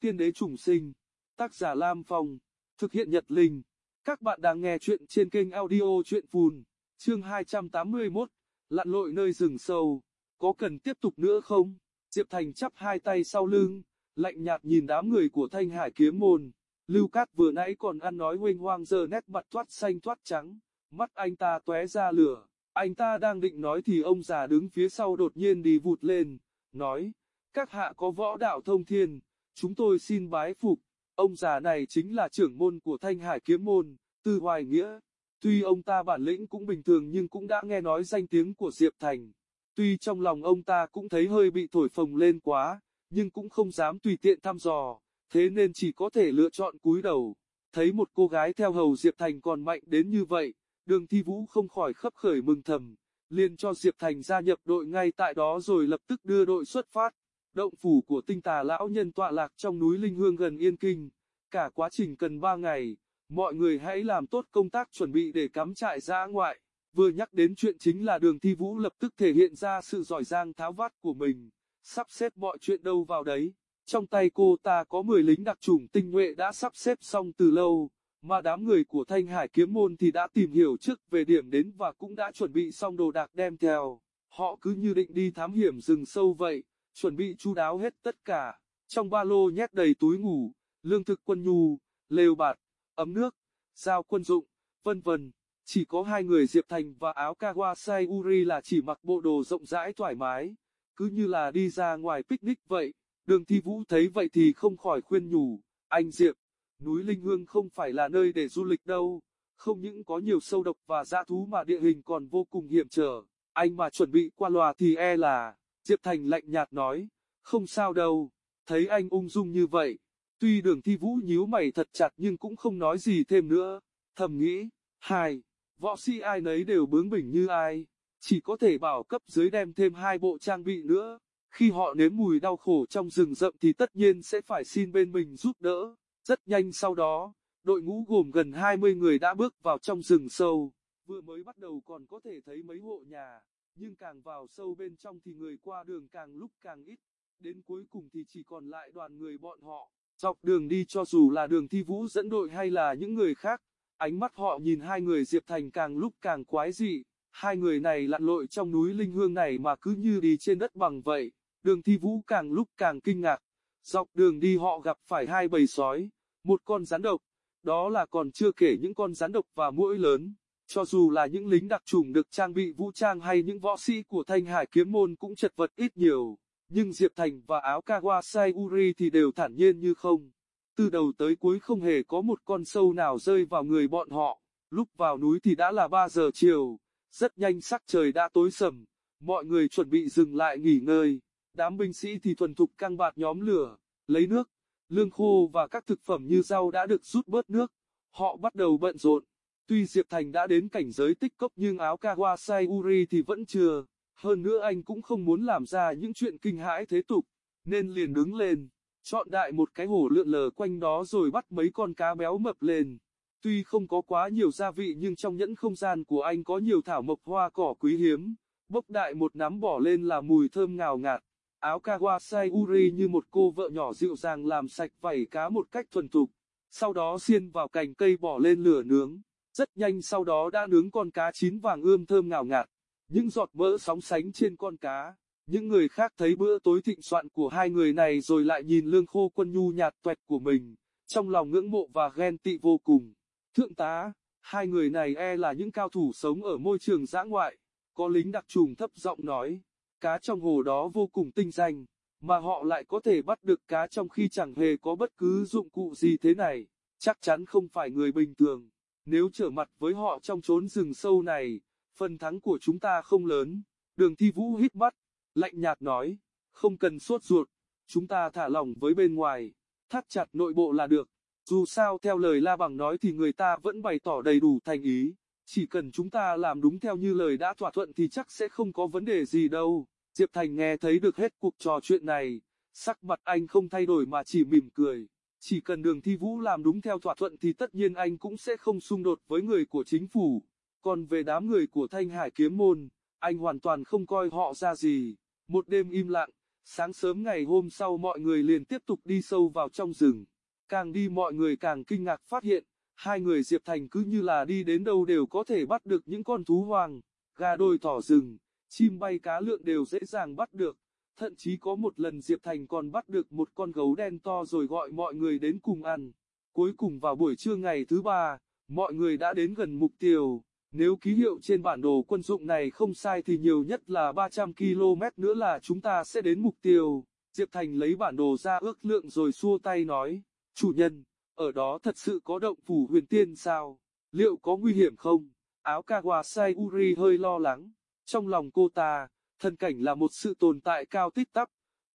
Tiên đế trùng sinh. Tác giả Lam Phong. Thực hiện Nhật Linh. Các bạn đang nghe chuyện trên kênh audio chuyện phùn. Chương 281. Lặn lội nơi rừng sâu. Có cần tiếp tục nữa không? Diệp Thành chắp hai tay sau lưng. Lạnh nhạt nhìn đám người của Thanh Hải kiếm môn. Lưu Cát vừa nãy còn ăn nói huênh hoang giờ nét mặt thoát xanh thoát trắng. Mắt anh ta tóe ra lửa. Anh ta đang định nói thì ông già đứng phía sau đột nhiên đi vụt lên. Nói. Các hạ có võ đạo thông thiên chúng tôi xin bái phục, ông già này chính là trưởng môn của Thanh Hải Kiếm Môn, Tư Hoài Nghĩa. Tuy ông ta bản lĩnh cũng bình thường nhưng cũng đã nghe nói danh tiếng của Diệp Thành. Tuy trong lòng ông ta cũng thấy hơi bị thổi phồng lên quá, nhưng cũng không dám tùy tiện thăm dò, thế nên chỉ có thể lựa chọn cúi đầu. Thấy một cô gái theo hầu Diệp Thành còn mạnh đến như vậy, đường thi vũ không khỏi khấp khởi mừng thầm, liền cho Diệp Thành gia nhập đội ngay tại đó rồi lập tức đưa đội xuất phát. Động phủ của tinh tà lão nhân tọa lạc trong núi Linh Hương gần Yên Kinh. Cả quá trình cần 3 ngày, mọi người hãy làm tốt công tác chuẩn bị để cắm trại ra ngoại. Vừa nhắc đến chuyện chính là đường thi vũ lập tức thể hiện ra sự giỏi giang tháo vát của mình, sắp xếp mọi chuyện đâu vào đấy. Trong tay cô ta có 10 lính đặc trùng tinh nhuệ đã sắp xếp xong từ lâu, mà đám người của Thanh Hải Kiếm Môn thì đã tìm hiểu trước về điểm đến và cũng đã chuẩn bị xong đồ đạc đem theo. Họ cứ như định đi thám hiểm rừng sâu vậy chuẩn bị chu đáo hết tất cả, trong ba lô nhét đầy túi ngủ, lương thực quân nhu, lều bạt, ấm nước, dao quân dụng, vân vân. Chỉ có hai người Diệp Thành và áo Kawasai Uri là chỉ mặc bộ đồ rộng rãi thoải mái, cứ như là đi ra ngoài picnic vậy. Đường Thi Vũ thấy vậy thì không khỏi khuyên nhủ, anh Diệp, núi Linh Hương không phải là nơi để du lịch đâu, không những có nhiều sâu độc và dã thú mà địa hình còn vô cùng hiểm trở, anh mà chuẩn bị qua loa thì e là Diệp Thành lạnh nhạt nói, không sao đâu, thấy anh ung dung như vậy. Tuy đường thi vũ nhíu mày thật chặt nhưng cũng không nói gì thêm nữa, thầm nghĩ, hai, võ sĩ ai nấy đều bướng bỉnh như ai, chỉ có thể bảo cấp dưới đem thêm hai bộ trang bị nữa, khi họ nếm mùi đau khổ trong rừng rậm thì tất nhiên sẽ phải xin bên mình giúp đỡ, rất nhanh sau đó, đội ngũ gồm gần 20 người đã bước vào trong rừng sâu, vừa mới bắt đầu còn có thể thấy mấy hộ nhà nhưng càng vào sâu bên trong thì người qua đường càng lúc càng ít, đến cuối cùng thì chỉ còn lại đoàn người bọn họ. Dọc đường đi cho dù là đường thi vũ dẫn đội hay là những người khác, ánh mắt họ nhìn hai người Diệp Thành càng lúc càng quái dị, hai người này lặn lội trong núi Linh Hương này mà cứ như đi trên đất bằng vậy, đường thi vũ càng lúc càng kinh ngạc, dọc đường đi họ gặp phải hai bầy sói, một con rắn độc, đó là còn chưa kể những con rắn độc và muỗi lớn. Cho dù là những lính đặc trùng được trang bị vũ trang hay những võ sĩ của Thanh Hải kiếm môn cũng chật vật ít nhiều, nhưng Diệp Thành và áo Kawasai Uri thì đều thản nhiên như không. Từ đầu tới cuối không hề có một con sâu nào rơi vào người bọn họ, lúc vào núi thì đã là 3 giờ chiều, rất nhanh sắc trời đã tối sầm, mọi người chuẩn bị dừng lại nghỉ ngơi, đám binh sĩ thì thuần thục căng bạt nhóm lửa, lấy nước, lương khô và các thực phẩm như rau đã được rút bớt nước, họ bắt đầu bận rộn. Tuy Diệp Thành đã đến cảnh giới tích cốc nhưng áo Kawasai Uri thì vẫn chưa, hơn nữa anh cũng không muốn làm ra những chuyện kinh hãi thế tục, nên liền đứng lên, chọn đại một cái hồ lượn lờ quanh đó rồi bắt mấy con cá béo mập lên. Tuy không có quá nhiều gia vị nhưng trong nhẫn không gian của anh có nhiều thảo mộc hoa cỏ quý hiếm, bốc đại một nắm bỏ lên là mùi thơm ngào ngạt. Áo Kawasai Uri như một cô vợ nhỏ dịu dàng làm sạch vảy cá một cách thuần thục, sau đó xiên vào cành cây bỏ lên lửa nướng. Rất nhanh sau đó đã nướng con cá chín vàng ươm thơm ngào ngạt, những giọt mỡ sóng sánh trên con cá. Những người khác thấy bữa tối thịnh soạn của hai người này rồi lại nhìn lương khô quân nhu nhạt tuẹt của mình, trong lòng ngưỡng mộ và ghen tị vô cùng. Thượng tá, hai người này e là những cao thủ sống ở môi trường giã ngoại, có lính đặc trùng thấp giọng nói, cá trong hồ đó vô cùng tinh danh, mà họ lại có thể bắt được cá trong khi chẳng hề có bất cứ dụng cụ gì thế này, chắc chắn không phải người bình thường. Nếu trở mặt với họ trong chốn rừng sâu này, phần thắng của chúng ta không lớn. Đường thi vũ hít mắt, lạnh nhạt nói, không cần sốt ruột, chúng ta thả lỏng với bên ngoài, thắt chặt nội bộ là được. Dù sao theo lời La Bằng nói thì người ta vẫn bày tỏ đầy đủ thành ý, chỉ cần chúng ta làm đúng theo như lời đã thỏa thuận thì chắc sẽ không có vấn đề gì đâu. Diệp Thành nghe thấy được hết cuộc trò chuyện này, sắc mặt anh không thay đổi mà chỉ mỉm cười. Chỉ cần đường thi vũ làm đúng theo thỏa thuận thì tất nhiên anh cũng sẽ không xung đột với người của chính phủ. Còn về đám người của Thanh Hải Kiếm Môn, anh hoàn toàn không coi họ ra gì. Một đêm im lặng, Sáng sớm ngày hôm sau mọi người liền tiếp tục đi sâu vào trong rừng. Càng đi mọi người càng kinh ngạc phát hiện, hai người Diệp Thành cứ như là đi đến đâu đều có thể bắt được những con thú hoang, gà đôi thỏ rừng, chim bay cá lượn đều dễ dàng bắt được. Thậm chí có một lần Diệp Thành còn bắt được một con gấu đen to rồi gọi mọi người đến cùng ăn. Cuối cùng vào buổi trưa ngày thứ ba, mọi người đã đến gần mục tiêu. Nếu ký hiệu trên bản đồ quân dụng này không sai thì nhiều nhất là 300 km nữa là chúng ta sẽ đến mục tiêu. Diệp Thành lấy bản đồ ra ước lượng rồi xua tay nói, chủ nhân, ở đó thật sự có động phủ huyền tiên sao? Liệu có nguy hiểm không? Áo Kawasai Uri hơi lo lắng. Trong lòng cô ta, thần cảnh là một sự tồn tại cao tích tắp.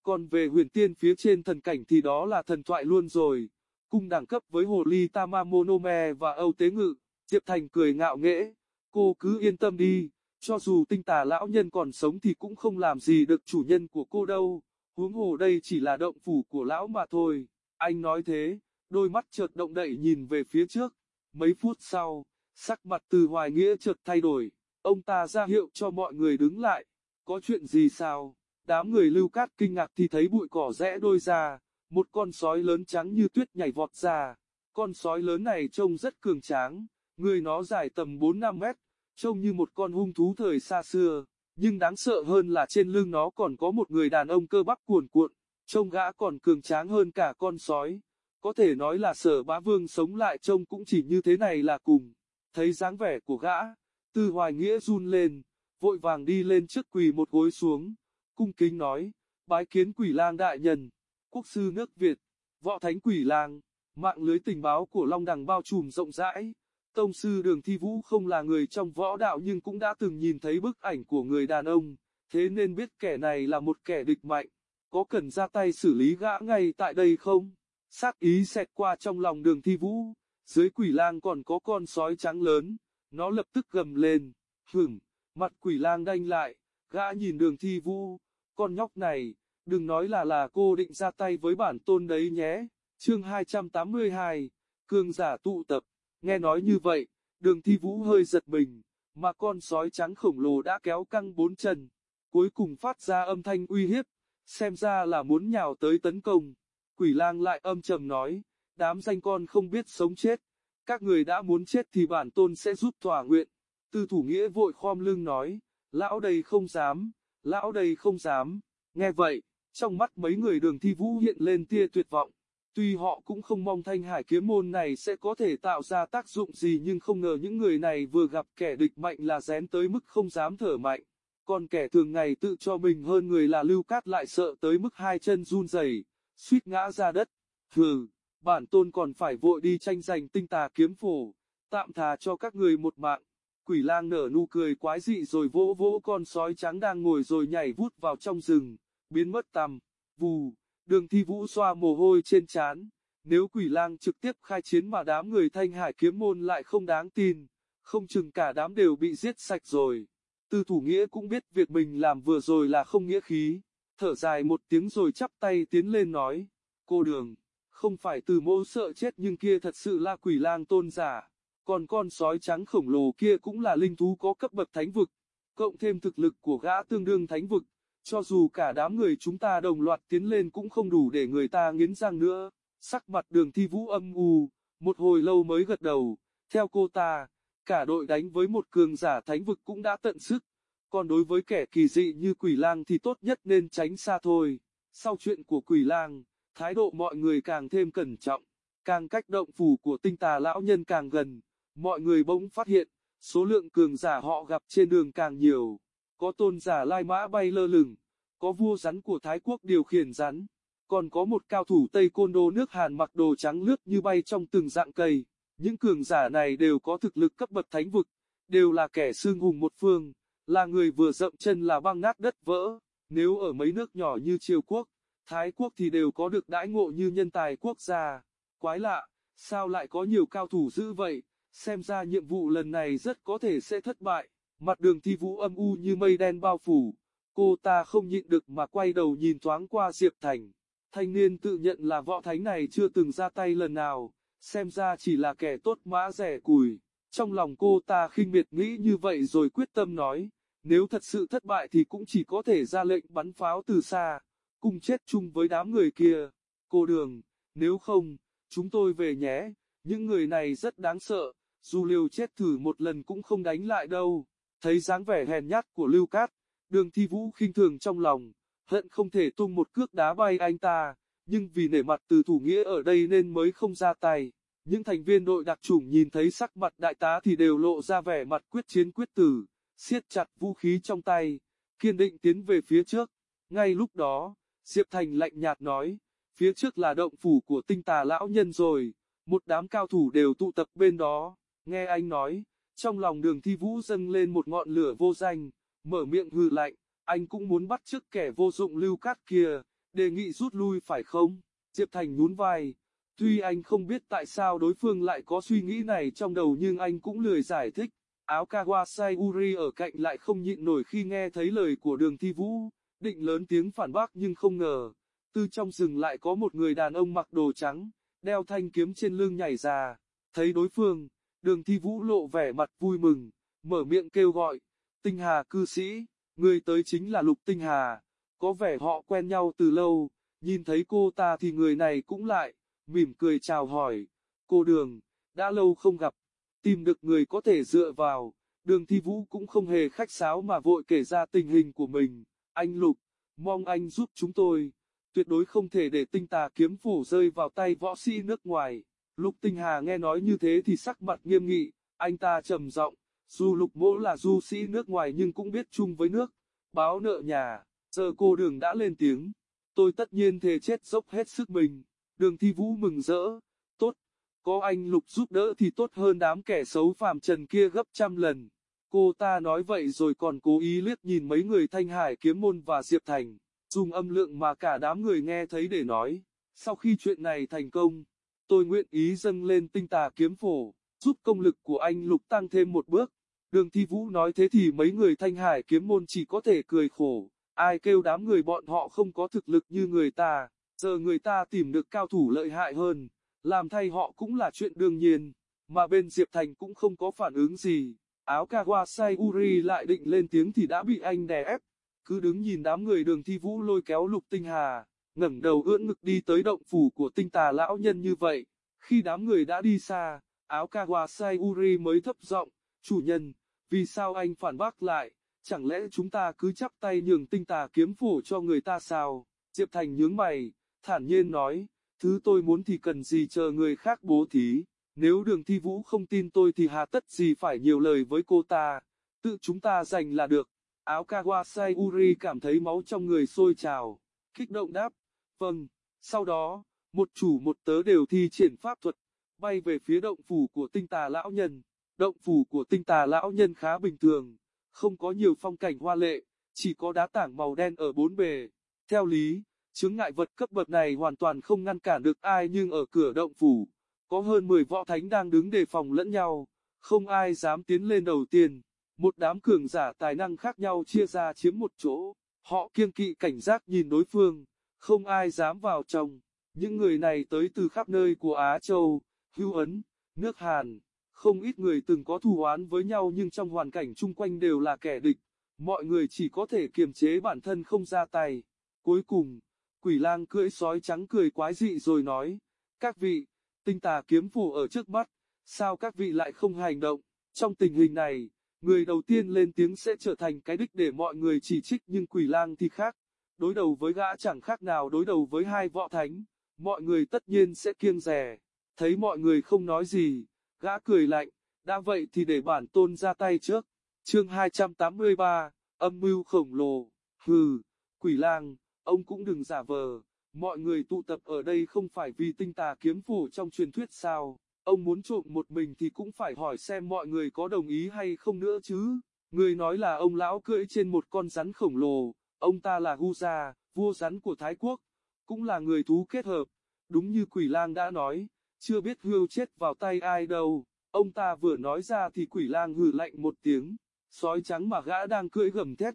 Còn về huyền tiên phía trên thần cảnh thì đó là thần thoại luôn rồi. Cung đẳng cấp với hồ ly Tamamonome và Âu Tế Ngự. Diệp Thành cười ngạo nghễ. Cô cứ yên tâm đi. Cho dù tinh tà lão nhân còn sống thì cũng không làm gì được chủ nhân của cô đâu. Huống hồ đây chỉ là động phủ của lão mà thôi. Anh nói thế, đôi mắt chợt động đậy nhìn về phía trước. Mấy phút sau, sắc mặt từ hoài nghĩa chợt thay đổi. Ông ta ra hiệu cho mọi người đứng lại. Có chuyện gì sao? Đám người lưu cát kinh ngạc thì thấy bụi cỏ rẽ đôi ra. Một con sói lớn trắng như tuyết nhảy vọt ra. Con sói lớn này trông rất cường tráng. Người nó dài tầm 4-5 mét. Trông như một con hung thú thời xa xưa. Nhưng đáng sợ hơn là trên lưng nó còn có một người đàn ông cơ bắp cuồn cuộn. Trông gã còn cường tráng hơn cả con sói. Có thể nói là sở bá vương sống lại trông cũng chỉ như thế này là cùng. Thấy dáng vẻ của gã, tư hoài nghĩa run lên, vội vàng đi lên trước quỳ một gối xuống, cung kính nói, bái kiến quỷ lang đại nhân, quốc sư nước Việt, võ thánh quỷ lang, mạng lưới tình báo của Long Đằng bao trùm rộng rãi. Tông sư đường thi vũ không là người trong võ đạo nhưng cũng đã từng nhìn thấy bức ảnh của người đàn ông, thế nên biết kẻ này là một kẻ địch mạnh. Có cần ra tay xử lý gã ngay tại đây không? Sát ý xẹt qua trong lòng đường thi vũ, dưới quỷ lang còn có con sói trắng lớn, nó lập tức gầm lên, hửng, mặt quỷ lang đanh lại, gã nhìn đường thi vũ, con nhóc này, đừng nói là là cô định ra tay với bản tôn đấy nhé. Chương 282, Cương giả tụ tập, nghe nói như vậy, đường thi vũ hơi giật mình, mà con sói trắng khổng lồ đã kéo căng bốn chân, cuối cùng phát ra âm thanh uy hiếp, xem ra là muốn nhào tới tấn công. Quỷ lang lại âm trầm nói, đám danh con không biết sống chết, các người đã muốn chết thì bản tôn sẽ giúp thỏa nguyện. Tư thủ nghĩa vội khom lưng nói, lão đây không dám, lão đây không dám. Nghe vậy, trong mắt mấy người đường thi vũ hiện lên tia tuyệt vọng. Tuy họ cũng không mong thanh hải kiếm môn này sẽ có thể tạo ra tác dụng gì nhưng không ngờ những người này vừa gặp kẻ địch mạnh là rén tới mức không dám thở mạnh. Còn kẻ thường ngày tự cho mình hơn người là lưu cát lại sợ tới mức hai chân run rẩy, suýt ngã ra đất. Hừ, bản tôn còn phải vội đi tranh giành tinh tà kiếm phổ, tạm thà cho các người một mạng. Quỷ lang nở nụ cười quái dị rồi vỗ vỗ con sói trắng đang ngồi rồi nhảy vút vào trong rừng, biến mất tầm, vù, đường thi vũ xoa mồ hôi trên trán. Nếu quỷ lang trực tiếp khai chiến mà đám người thanh hải kiếm môn lại không đáng tin, không chừng cả đám đều bị giết sạch rồi. Tư thủ nghĩa cũng biết việc mình làm vừa rồi là không nghĩa khí, thở dài một tiếng rồi chắp tay tiến lên nói, cô đường, không phải từ mô sợ chết nhưng kia thật sự là quỷ lang tôn giả, còn con sói trắng khổng lồ kia cũng là linh thú có cấp bậc thánh vực, cộng thêm thực lực của gã tương đương thánh vực, cho dù cả đám người chúng ta đồng loạt tiến lên cũng không đủ để người ta nghiến răng nữa, sắc mặt đường thi vũ âm u, một hồi lâu mới gật đầu, theo cô ta, cả đội đánh với một cường giả thánh vực cũng đã tận sức, còn đối với kẻ kỳ dị như quỷ lang thì tốt nhất nên tránh xa thôi. Sau chuyện của quỷ lang, thái độ mọi người càng thêm cẩn trọng, càng cách động phủ của tinh tà lão nhân càng gần, mọi người bỗng phát hiện, số lượng cường giả họ gặp trên đường càng nhiều. Có tôn giả lai mã bay lơ lửng, có vua rắn của Thái Quốc điều khiển rắn, còn có một cao thủ Tây Côn Đô nước Hàn mặc đồ trắng lướt như bay trong từng dạng cây. Những cường giả này đều có thực lực cấp bậc thánh vực, đều là kẻ xương hùng một phương là người vừa rậm chân là băng nát đất vỡ, nếu ở mấy nước nhỏ như Triều Quốc, Thái Quốc thì đều có được đãi ngộ như nhân tài quốc gia. Quái lạ, sao lại có nhiều cao thủ dữ vậy, xem ra nhiệm vụ lần này rất có thể sẽ thất bại. Mặt đường thi vũ âm u như mây đen bao phủ, cô ta không nhịn được mà quay đầu nhìn thoáng qua Diệp Thành. Thanh niên tự nhận là võ thánh này chưa từng ra tay lần nào, xem ra chỉ là kẻ tốt mã rẻ cùi. Trong lòng cô ta khinh miệt nghĩ như vậy rồi quyết tâm nói, nếu thật sự thất bại thì cũng chỉ có thể ra lệnh bắn pháo từ xa. cùng chết chung với đám người kia. Cô đường, nếu không, chúng tôi về nhé, những người này rất đáng sợ, dù liều chết thử một lần cũng không đánh lại đâu. Thấy dáng vẻ hèn nhát của Lưu Cát, đường thi vũ khinh thường trong lòng, hận không thể tung một cước đá bay anh ta, nhưng vì nể mặt từ thủ nghĩa ở đây nên mới không ra tay. Những thành viên đội đặc chủng nhìn thấy sắc mặt đại tá thì đều lộ ra vẻ mặt quyết chiến quyết tử, siết chặt vũ khí trong tay, kiên định tiến về phía trước. Ngay lúc đó, Diệp Thành lạnh nhạt nói, phía trước là động phủ của tinh tà lão nhân rồi, một đám cao thủ đều tụ tập bên đó. Nghe anh nói, trong lòng đường thi vũ dâng lên một ngọn lửa vô danh, mở miệng hừ lạnh, anh cũng muốn bắt chước kẻ vô dụng lưu cát kia, đề nghị rút lui phải không? Diệp Thành nhún vai, tuy anh không biết tại sao đối phương lại có suy nghĩ này trong đầu nhưng anh cũng lười giải thích. Áo Kawasai Uri ở cạnh lại không nhịn nổi khi nghe thấy lời của đường thi vũ, định lớn tiếng phản bác nhưng không ngờ, từ trong rừng lại có một người đàn ông mặc đồ trắng, đeo thanh kiếm trên lưng nhảy ra, thấy đối phương, đường thi vũ lộ vẻ mặt vui mừng, mở miệng kêu gọi, tinh hà cư sĩ, người tới chính là Lục Tinh Hà, có vẻ họ quen nhau từ lâu, nhìn thấy cô ta thì người này cũng lại, mỉm cười chào hỏi, cô đường, đã lâu không gặp, tìm được người có thể dựa vào, đường thi vũ cũng không hề khách sáo mà vội kể ra tình hình của mình, anh Lục, mong anh giúp chúng tôi, tuyệt đối không thể để tinh tà kiếm phủ rơi vào tay võ sĩ nước ngoài. Lục Tinh Hà nghe nói như thế thì sắc mặt nghiêm nghị, anh ta trầm giọng, dù Lục Mỗ là du sĩ nước ngoài nhưng cũng biết chung với nước, báo nợ nhà, giờ cô đường đã lên tiếng, tôi tất nhiên thề chết dốc hết sức mình, đường thi vũ mừng rỡ, tốt, có anh Lục giúp đỡ thì tốt hơn đám kẻ xấu phàm trần kia gấp trăm lần. Cô ta nói vậy rồi còn cố ý liếc nhìn mấy người Thanh Hải Kiếm Môn và Diệp Thành, dùng âm lượng mà cả đám người nghe thấy để nói, sau khi chuyện này thành công, tôi nguyện ý dâng lên tinh tà kiếm phổ, giúp công lực của anh Lục tăng thêm một bước. Đường Thi Vũ nói thế thì mấy người Thanh Hải Kiếm Môn chỉ có thể cười khổ, ai kêu đám người bọn họ không có thực lực như người ta, giờ người ta tìm được cao thủ lợi hại hơn, làm thay họ cũng là chuyện đương nhiên, mà bên Diệp Thành cũng không có phản ứng gì. Áo Kawasai Uri lại định lên tiếng thì đã bị anh đè ép, cứ đứng nhìn đám người đường thi vũ lôi kéo lục tinh hà, ngẩng đầu ưỡn ngực đi tới động phủ của tinh tà lão nhân như vậy. Khi đám người đã đi xa, áo Kawasai Uri mới thấp giọng, chủ nhân, vì sao anh phản bác lại, chẳng lẽ chúng ta cứ chắp tay nhường tinh tà kiếm phủ cho người ta sao? Diệp Thành nhướng mày, thản nhiên nói, thứ tôi muốn thì cần gì chờ người khác bố thí. Nếu đường thi vũ không tin tôi thì hà tất gì phải nhiều lời với cô ta, tự chúng ta giành là được. Áo Kawasai Uri cảm thấy máu trong người sôi trào, kích động đáp, vâng, sau đó, một chủ một tớ đều thi triển pháp thuật, bay về phía động phủ của tinh tà lão nhân. Động phủ của tinh tà lão nhân khá bình thường, không có nhiều phong cảnh hoa lệ, chỉ có đá tảng màu đen ở bốn bề. Theo lý, chứng ngại vật cấp bậc này hoàn toàn không ngăn cản được ai nhưng ở cửa động phủ, có hơn 10 võ thánh đang đứng đề phòng lẫn nhau, không ai dám tiến lên đầu tiên. Một đám cường giả tài năng khác nhau chia ra chiếm một chỗ, họ kiêng kỵ cảnh giác nhìn đối phương, không ai dám vào trong. Những người này tới từ khắp nơi của Á Châu, Hưu Ấn, nước Hàn, không ít người từng có thù oán với nhau nhưng trong hoàn cảnh chung quanh đều là kẻ địch, mọi người chỉ có thể kiềm chế bản thân không ra tay. Cuối cùng, quỷ lang cưỡi sói trắng cười quái dị rồi nói, các vị, tinh tà kiếm phủ ở trước mắt, sao các vị lại không hành động, trong tình hình này, người đầu tiên lên tiếng sẽ trở thành cái đích để mọi người chỉ trích nhưng quỷ lang thì khác, đối đầu với gã chẳng khác nào đối đầu với hai võ thánh, mọi người tất nhiên sẽ kiêng rè, thấy mọi người không nói gì, gã cười lạnh, đã vậy thì để bản tôn ra tay trước, chương 283, âm mưu khổng lồ, hừ, quỷ lang, ông cũng đừng giả vờ. Mọi người tụ tập ở đây không phải vì tinh tà kiếm phủ trong truyền thuyết sao, ông muốn trộm một mình thì cũng phải hỏi xem mọi người có đồng ý hay không nữa chứ. Người nói là ông lão cưỡi trên một con rắn khổng lồ, ông ta là Gusa, vua rắn của Thái Quốc, cũng là người thú kết hợp. Đúng như quỷ lang đã nói, chưa biết hươu chết vào tay ai đâu. Ông ta vừa nói ra thì quỷ lang hừ lạnh một tiếng, sói trắng mà gã đang cưỡi gầm thét.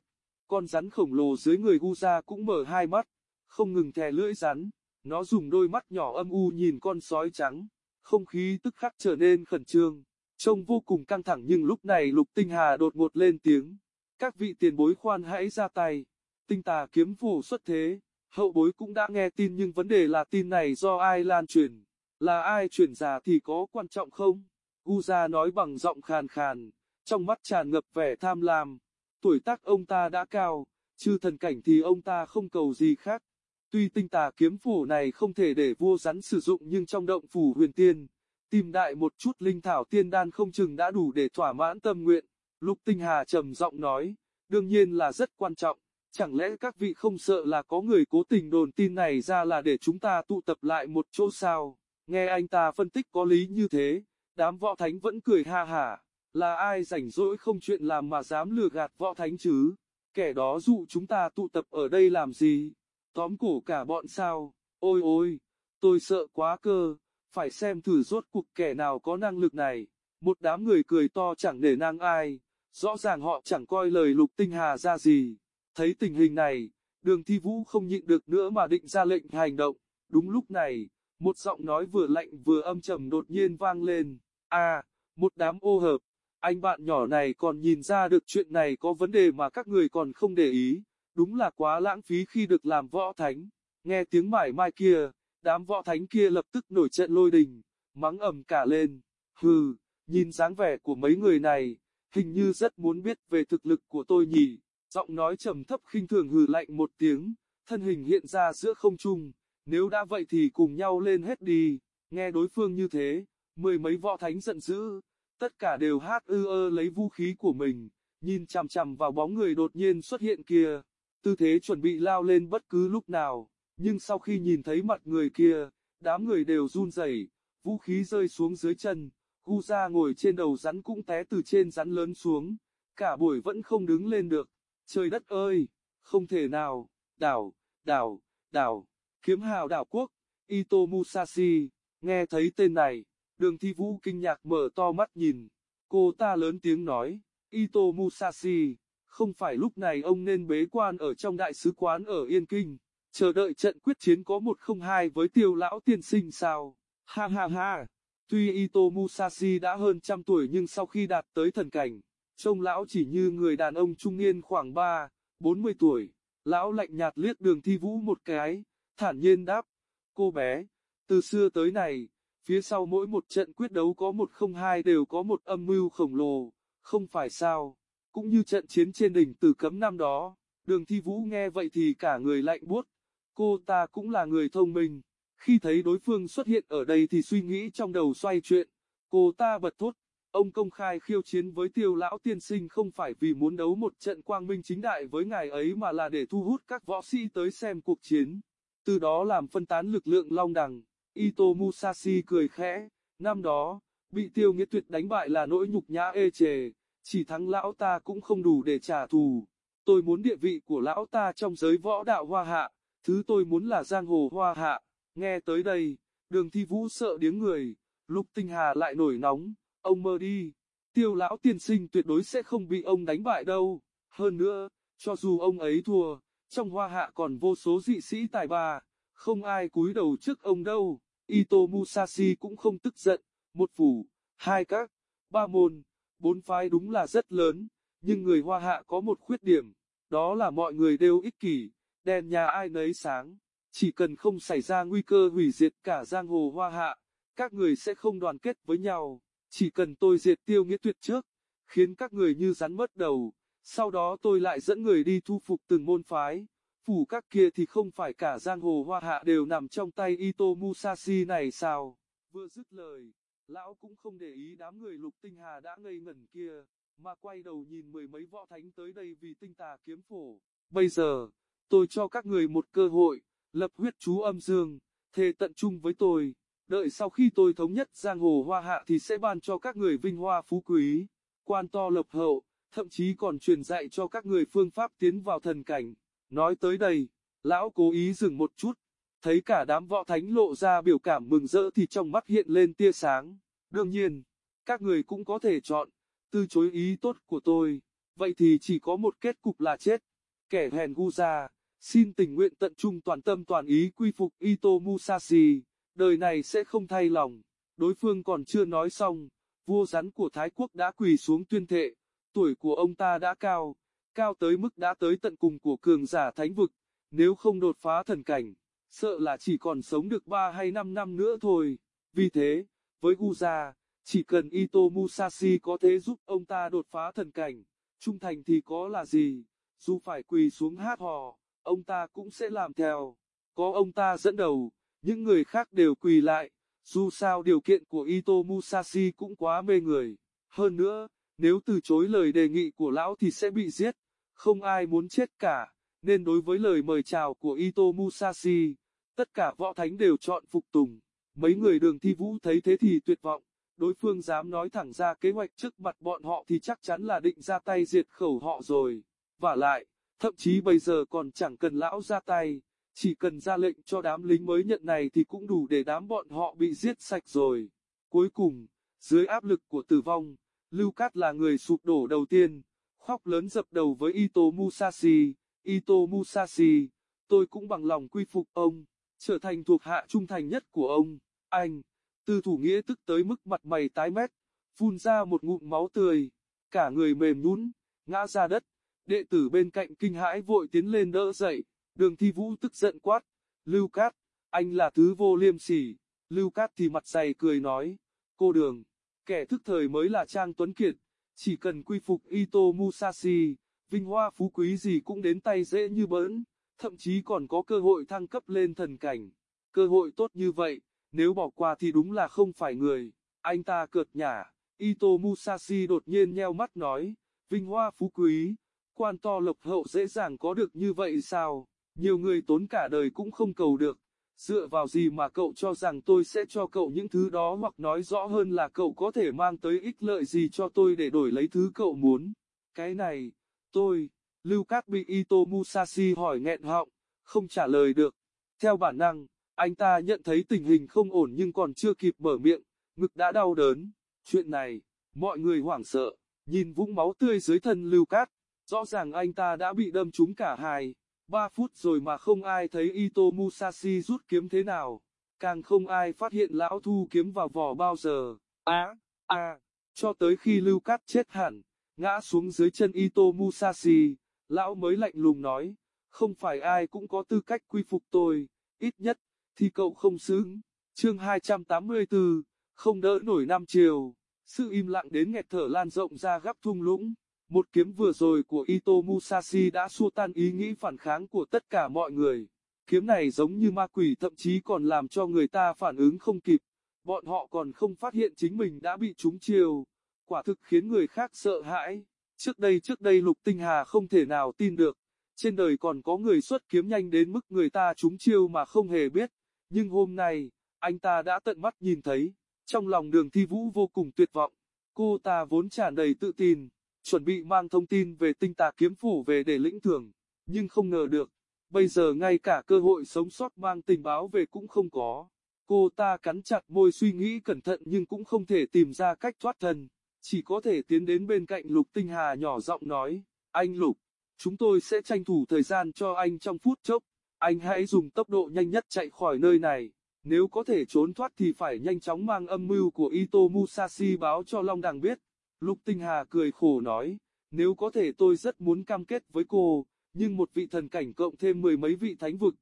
Con rắn khổng lồ dưới người Gusa cũng mở hai mắt, không ngừng thè lưỡi rắn, nó dùng đôi mắt nhỏ âm u nhìn con sói trắng, không khí tức khắc trở nên khẩn trương, trông vô cùng căng thẳng nhưng lúc này Lục Tinh Hà đột ngột lên tiếng, các vị tiền bối khoan hãy ra tay, tinh tà kiếm phủ xuất thế, hậu bối cũng đã nghe tin nhưng vấn đề là tin này do ai lan truyền, là ai truyền ra thì có quan trọng không? Guza nói bằng giọng khàn khàn, trong mắt tràn ngập vẻ tham lam. Tuổi tác ông ta đã cao, chư thần cảnh thì ông ta không cầu gì khác. Tuy tinh tà kiếm phủ này không thể để vua rắn sử dụng nhưng trong động phủ huyền tiên, tìm đại một chút linh thảo tiên đan không chừng đã đủ để thỏa mãn tâm nguyện. Lục Tinh Hà trầm giọng nói, đương nhiên là rất quan trọng. Chẳng lẽ các vị không sợ là có người cố tình đồn tin này ra là để chúng ta tụ tập lại một chỗ sao? Nghe anh ta phân tích có lý như thế, đám võ thánh vẫn cười ha hả. Là ai rảnh rỗi không chuyện làm mà dám lừa gạt võ thánh chứ? Kẻ đó dụ chúng ta tụ tập ở đây làm gì? Tóm cổ cả bọn sao? Ôi ôi, tôi sợ quá cơ, phải xem thử rốt cuộc kẻ nào có năng lực này. Một đám người cười to chẳng để nang ai, rõ ràng họ chẳng coi lời lục tinh hà ra gì. Thấy tình hình này, đường thi vũ không nhịn được nữa mà định ra lệnh hành động. Đúng lúc này, một giọng nói vừa lạnh vừa âm trầm đột nhiên vang lên. À, một đám ô hợp, anh bạn nhỏ này còn nhìn ra được chuyện này có vấn đề mà các người còn không để ý. Đúng là quá lãng phí khi được làm võ thánh. Nghe tiếng mải mai kia, đám võ thánh kia lập tức nổi trận lôi đình, mắng ầm cả lên. Hừ, nhìn dáng vẻ của mấy người này, hình như rất muốn biết về thực lực của tôi nhỉ. Giọng nói trầm thấp khinh thường hừ lạnh một tiếng, thân hình hiện ra giữa không trung. Nếu đã vậy thì cùng nhau lên hết đi. Nghe đối phương như thế, mười mấy võ thánh giận dữ, tất cả đều hát ư ơ lấy vũ khí của mình, nhìn chằm chằm vào bóng người đột nhiên xuất hiện kia, tư thế chuẩn bị lao lên bất cứ lúc nào, nhưng sau khi nhìn thấy mặt người kia, đám người đều run rẩy, vũ khí rơi xuống dưới chân, gu ra ngồi trên đầu rắn cũng té từ trên rắn lớn xuống, cả buổi vẫn không đứng lên được, trời đất ơi, không thể nào, đảo, đảo, đảo, kiếm hào đảo quốc, Ito Musashi, nghe thấy tên này. Đường thi vũ kinh ngạc mở to mắt nhìn. Cô ta lớn tiếng nói, Ito Musashi, không phải lúc này ông nên bế quan ở trong đại sứ quán ở Yên Kinh, chờ đợi trận quyết chiến có một không hai với tiêu lão tiên sinh sao. Ha ha ha, tuy Ito Musashi đã hơn trăm tuổi nhưng sau khi đạt tới thần cảnh, trông lão chỉ như người đàn ông trung niên khoảng 3, 40 tuổi. Lão lạnh nhạt liếc đường thi vũ một cái, thản nhiên đáp, cô bé, từ xưa tới này, Phía sau mỗi một trận quyết đấu có một không hai đều có một âm mưu khổng lồ, không phải sao, cũng như trận chiến trên đỉnh tử cấm năm đó, đường thi vũ nghe vậy thì cả người lạnh buốt, cô ta cũng là người thông minh, khi thấy đối phương xuất hiện ở đây thì suy nghĩ trong đầu xoay chuyện, cô ta bật thốt, ông công khai khiêu chiến với tiêu lão tiên sinh không phải vì muốn đấu một trận quang minh chính đại với ngài ấy mà là để thu hút các võ sĩ tới xem cuộc chiến, từ đó làm phân tán lực lượng long đằng. Ito Musashi cười khẽ, năm đó, bị tiêu nghĩa tuyệt đánh bại là nỗi nhục nhã ê chề, chỉ thắng lão ta cũng không đủ để trả thù. Tôi muốn địa vị của lão ta trong giới võ đạo hoa hạ, thứ tôi muốn là giang hồ hoa hạ. Nghe tới đây, đường thi vũ sợ điếng người, lục tinh hà lại nổi nóng, ông mơ đi, tiêu lão tiên sinh tuyệt đối sẽ không bị ông đánh bại đâu. Hơn nữa, cho dù ông ấy thua, trong hoa hạ còn vô số dị sĩ tài ba, không ai cúi đầu trước ông đâu. Ito Musashi cũng không tức giận, một phủ, hai các, ba môn, bốn phái đúng là rất lớn, nhưng người Hoa Hạ có một khuyết điểm, đó là mọi người đều ích kỷ, đèn nhà ai nấy sáng, chỉ cần không xảy ra nguy cơ hủy diệt cả giang hồ Hoa Hạ, các người sẽ không đoàn kết với nhau, chỉ cần tôi diệt tiêu nghĩa tuyệt trước, khiến các người như rắn mất đầu, sau đó tôi lại dẫn người đi thu phục từng môn phái, phủ các kia thì không phải cả giang hồ hoa hạ đều nằm trong tay Ito Musashi này sao? Vừa dứt lời, lão cũng không để ý đám người lục tinh hà đã ngây ngẩn kia, mà quay đầu nhìn mười mấy võ thánh tới đây vì tinh tà kiếm phổ. Bây giờ, tôi cho các người một cơ hội, lập huyết chú âm dương, thề tận chung với tôi. Đợi sau khi tôi thống nhất giang hồ hoa hạ thì sẽ ban cho các người vinh hoa phú quý, quan to lộc hậu, thậm chí còn truyền dạy cho các người phương pháp tiến vào thần cảnh. Nói tới đây, lão cố ý dừng một chút, thấy cả đám võ thánh lộ ra biểu cảm mừng rỡ thì trong mắt hiện lên tia sáng. Đương nhiên, các người cũng có thể chọn, từ chối ý tốt của tôi, vậy thì chỉ có một kết cục là chết. Kẻ hèn gu ra, xin tình nguyện tận trung toàn tâm toàn ý quy phục Ito Musashi, đời này sẽ không thay lòng. Đối phương còn chưa nói xong, vua rắn của Thái Quốc đã quỳ xuống tuyên thệ, tuổi của ông ta đã cao, cao tới mức đã tới tận cùng của cường giả thánh vực, nếu không đột phá thần cảnh, sợ là chỉ còn sống được 3 hay 5 năm nữa thôi. Vì thế, với Guza, chỉ cần Ito Musashi có thể giúp ông ta đột phá thần cảnh, trung thành thì có là gì, dù phải quỳ xuống hát hò, ông ta cũng sẽ làm theo. Có ông ta dẫn đầu, những người khác đều quỳ lại, dù sao điều kiện của Ito Musashi cũng quá mê người. Hơn nữa, nếu từ chối lời đề nghị của lão thì sẽ bị giết, không ai muốn chết cả, nên đối với lời mời chào của Ito Musashi, tất cả võ thánh đều chọn phục tùng. Mấy người đường thi vũ thấy thế thì tuyệt vọng, đối phương dám nói thẳng ra kế hoạch trước mặt bọn họ thì chắc chắn là định ra tay diệt khẩu họ rồi. Và lại, thậm chí bây giờ còn chẳng cần lão ra tay, chỉ cần ra lệnh cho đám lính mới nhận này thì cũng đủ để đám bọn họ bị giết sạch rồi. Cuối cùng, dưới áp lực của tử vong, Lưu Cát là người sụp đổ đầu tiên, khóc lớn dập đầu với Ito Musashi, Ito Musashi, tôi cũng bằng lòng quy phục ông, trở thành thuộc hạ trung thành nhất của ông, anh, tư thủ nghĩa tức tới mức mặt mày tái mét, phun ra một ngụm máu tươi, cả người mềm nhún, ngã ra đất, đệ tử bên cạnh kinh hãi vội tiến lên đỡ dậy, đường thi vũ tức giận quát, Lưu Cát, anh là thứ vô liêm sỉ, Lưu Cát thì mặt dày cười nói, cô đường, kẻ thức thời mới là Trang Tuấn Kiệt, chỉ cần quy phục Ito Musashi, vinh hoa phú quý gì cũng đến tay dễ như bỡn, thậm chí còn có cơ hội thăng cấp lên thần cảnh. Cơ hội tốt như vậy, nếu bỏ qua thì đúng là không phải người. Anh ta cợt nhả, Ito Musashi đột nhiên nheo mắt nói, vinh hoa phú quý, quan to lộc hậu dễ dàng có được như vậy sao? Nhiều người tốn cả đời cũng không cầu được. Dựa vào gì mà cậu cho rằng tôi sẽ cho cậu những thứ đó hoặc nói rõ hơn là cậu có thể mang tới ích lợi gì cho tôi để đổi lấy thứ cậu muốn. Cái này, tôi, Lưu Cát bị Ito Musashi hỏi nghẹn họng, không trả lời được. Theo bản năng, anh ta nhận thấy tình hình không ổn nhưng còn chưa kịp mở miệng, ngực đã đau đớn. Chuyện này, mọi người hoảng sợ, nhìn vũng máu tươi dưới thân Lưu Cát, rõ ràng anh ta đã bị đâm trúng cả hai. Ba phút rồi mà không ai thấy Ito Musashi rút kiếm thế nào, càng không ai phát hiện lão thu kiếm vào vỏ bao giờ. Á, à, à, cho tới khi Lưu Cát chết hẳn, ngã xuống dưới chân Ito Musashi, lão mới lạnh lùng nói, không phải ai cũng có tư cách quy phục tôi, ít nhất, thì cậu không xứng. Chương 284, không đỡ nổi năm chiều, sự im lặng đến nghẹt thở lan rộng ra gấp thung lũng. Một kiếm vừa rồi của Ito Musashi đã xua tan ý nghĩ phản kháng của tất cả mọi người. Kiếm này giống như ma quỷ thậm chí còn làm cho người ta phản ứng không kịp. Bọn họ còn không phát hiện chính mình đã bị trúng chiêu. Quả thực khiến người khác sợ hãi. Trước đây trước đây Lục Tinh Hà không thể nào tin được. Trên đời còn có người xuất kiếm nhanh đến mức người ta trúng chiêu mà không hề biết. Nhưng hôm nay, anh ta đã tận mắt nhìn thấy. Trong lòng đường thi vũ vô cùng tuyệt vọng. Cô ta vốn tràn đầy tự tin chuẩn bị mang thông tin về tinh tà kiếm phủ về để lĩnh thưởng, nhưng không ngờ được, bây giờ ngay cả cơ hội sống sót mang tình báo về cũng không có. Cô ta cắn chặt môi suy nghĩ cẩn thận nhưng cũng không thể tìm ra cách thoát thân, chỉ có thể tiến đến bên cạnh Lục Tinh Hà nhỏ giọng nói, anh Lục, chúng tôi sẽ tranh thủ thời gian cho anh trong phút chốc, anh hãy dùng tốc độ nhanh nhất chạy khỏi nơi này. Nếu có thể trốn thoát thì phải nhanh chóng mang âm mưu của Ito Musashi báo cho Long Đằng biết. Lục Tinh Hà cười khổ nói, nếu có thể tôi rất muốn cam kết với cô, nhưng một vị thần cảnh cộng thêm mười mấy vị thánh vực,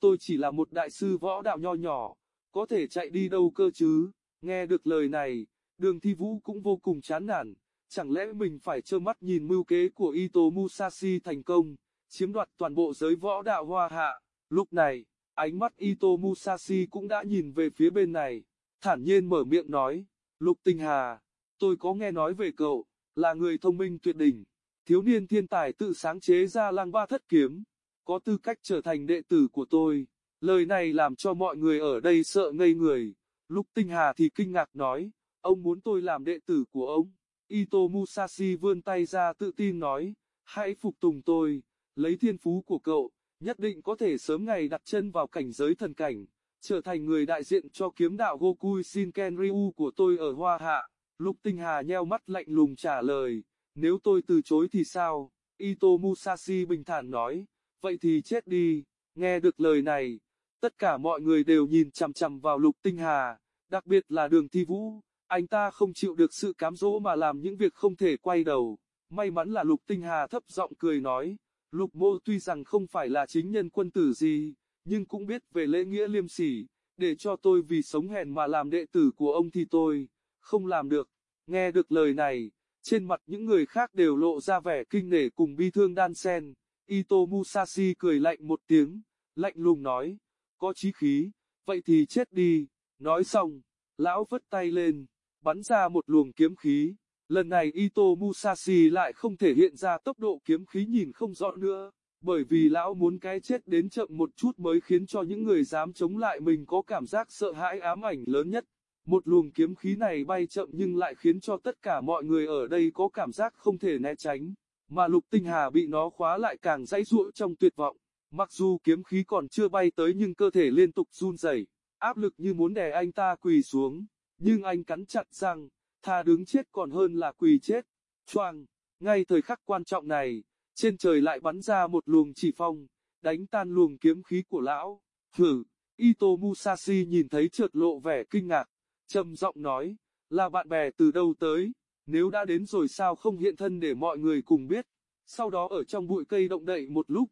tôi chỉ là một đại sư võ đạo nho nhỏ, có thể chạy đi đâu cơ chứ, nghe được lời này, đường thi vũ cũng vô cùng chán nản, chẳng lẽ mình phải trơ mắt nhìn mưu kế của Ito Musashi thành công, chiếm đoạt toàn bộ giới võ đạo hoa hạ, lúc này, ánh mắt Ito Musashi cũng đã nhìn về phía bên này, thản nhiên mở miệng nói, Lục Tinh Hà, Tôi có nghe nói về cậu, là người thông minh tuyệt đỉnh, thiếu niên thiên tài tự sáng chế ra lang ba thất kiếm, có tư cách trở thành đệ tử của tôi. Lời này làm cho mọi người ở đây sợ ngây người. lúc Tinh Hà thì kinh ngạc nói, ông muốn tôi làm đệ tử của ông. Ito Musashi vươn tay ra tự tin nói, hãy phục tùng tôi, lấy thiên phú của cậu, nhất định có thể sớm ngày đặt chân vào cảnh giới thần cảnh, trở thành người đại diện cho kiếm đạo Goku Shinken Ryu của tôi ở Hoa Hạ. Lục Tinh Hà nheo mắt lạnh lùng trả lời, nếu tôi từ chối thì sao? Ito Musashi bình thản nói, vậy thì chết đi. Nghe được lời này, tất cả mọi người đều nhìn chằm chằm vào Lục Tinh Hà, đặc biệt là đường thi vũ. Anh ta không chịu được sự cám dỗ mà làm những việc không thể quay đầu. May mắn là Lục Tinh Hà thấp giọng cười nói, Lục mô tuy rằng không phải là chính nhân quân tử gì, nhưng cũng biết về lễ nghĩa liêm sỉ, để cho tôi vì sống hèn mà làm đệ tử của ông thì tôi, không làm được. Nghe được lời này, trên mặt những người khác đều lộ ra vẻ kinh nể cùng bi thương đan sen. Ito Musashi cười lạnh một tiếng, lạnh lùng nói, có chí khí, vậy thì chết đi. Nói xong, lão vất tay lên, bắn ra một luồng kiếm khí. Lần này Ito Musashi lại không thể hiện ra tốc độ kiếm khí nhìn không rõ nữa, bởi vì lão muốn cái chết đến chậm một chút mới khiến cho những người dám chống lại mình có cảm giác sợ hãi ám ảnh lớn nhất. Một luồng kiếm khí này bay chậm nhưng lại khiến cho tất cả mọi người ở đây có cảm giác không thể né tránh, mà Lục Tinh Hà bị nó khóa lại càng dãy ruộng trong tuyệt vọng. Mặc dù kiếm khí còn chưa bay tới nhưng cơ thể liên tục run rẩy, áp lực như muốn đè anh ta quỳ xuống, nhưng anh cắn chặt răng, tha đứng chết còn hơn là quỳ chết. Choang, ngay thời khắc quan trọng này, trên trời lại bắn ra một luồng chỉ phong, đánh tan luồng kiếm khí của lão. Hử, Ito Musashi nhìn thấy trượt lộ vẻ kinh ngạc, trầm giọng nói, là bạn bè từ đâu tới, nếu đã đến rồi sao không hiện thân để mọi người cùng biết. Sau đó ở trong bụi cây động đậy một lúc,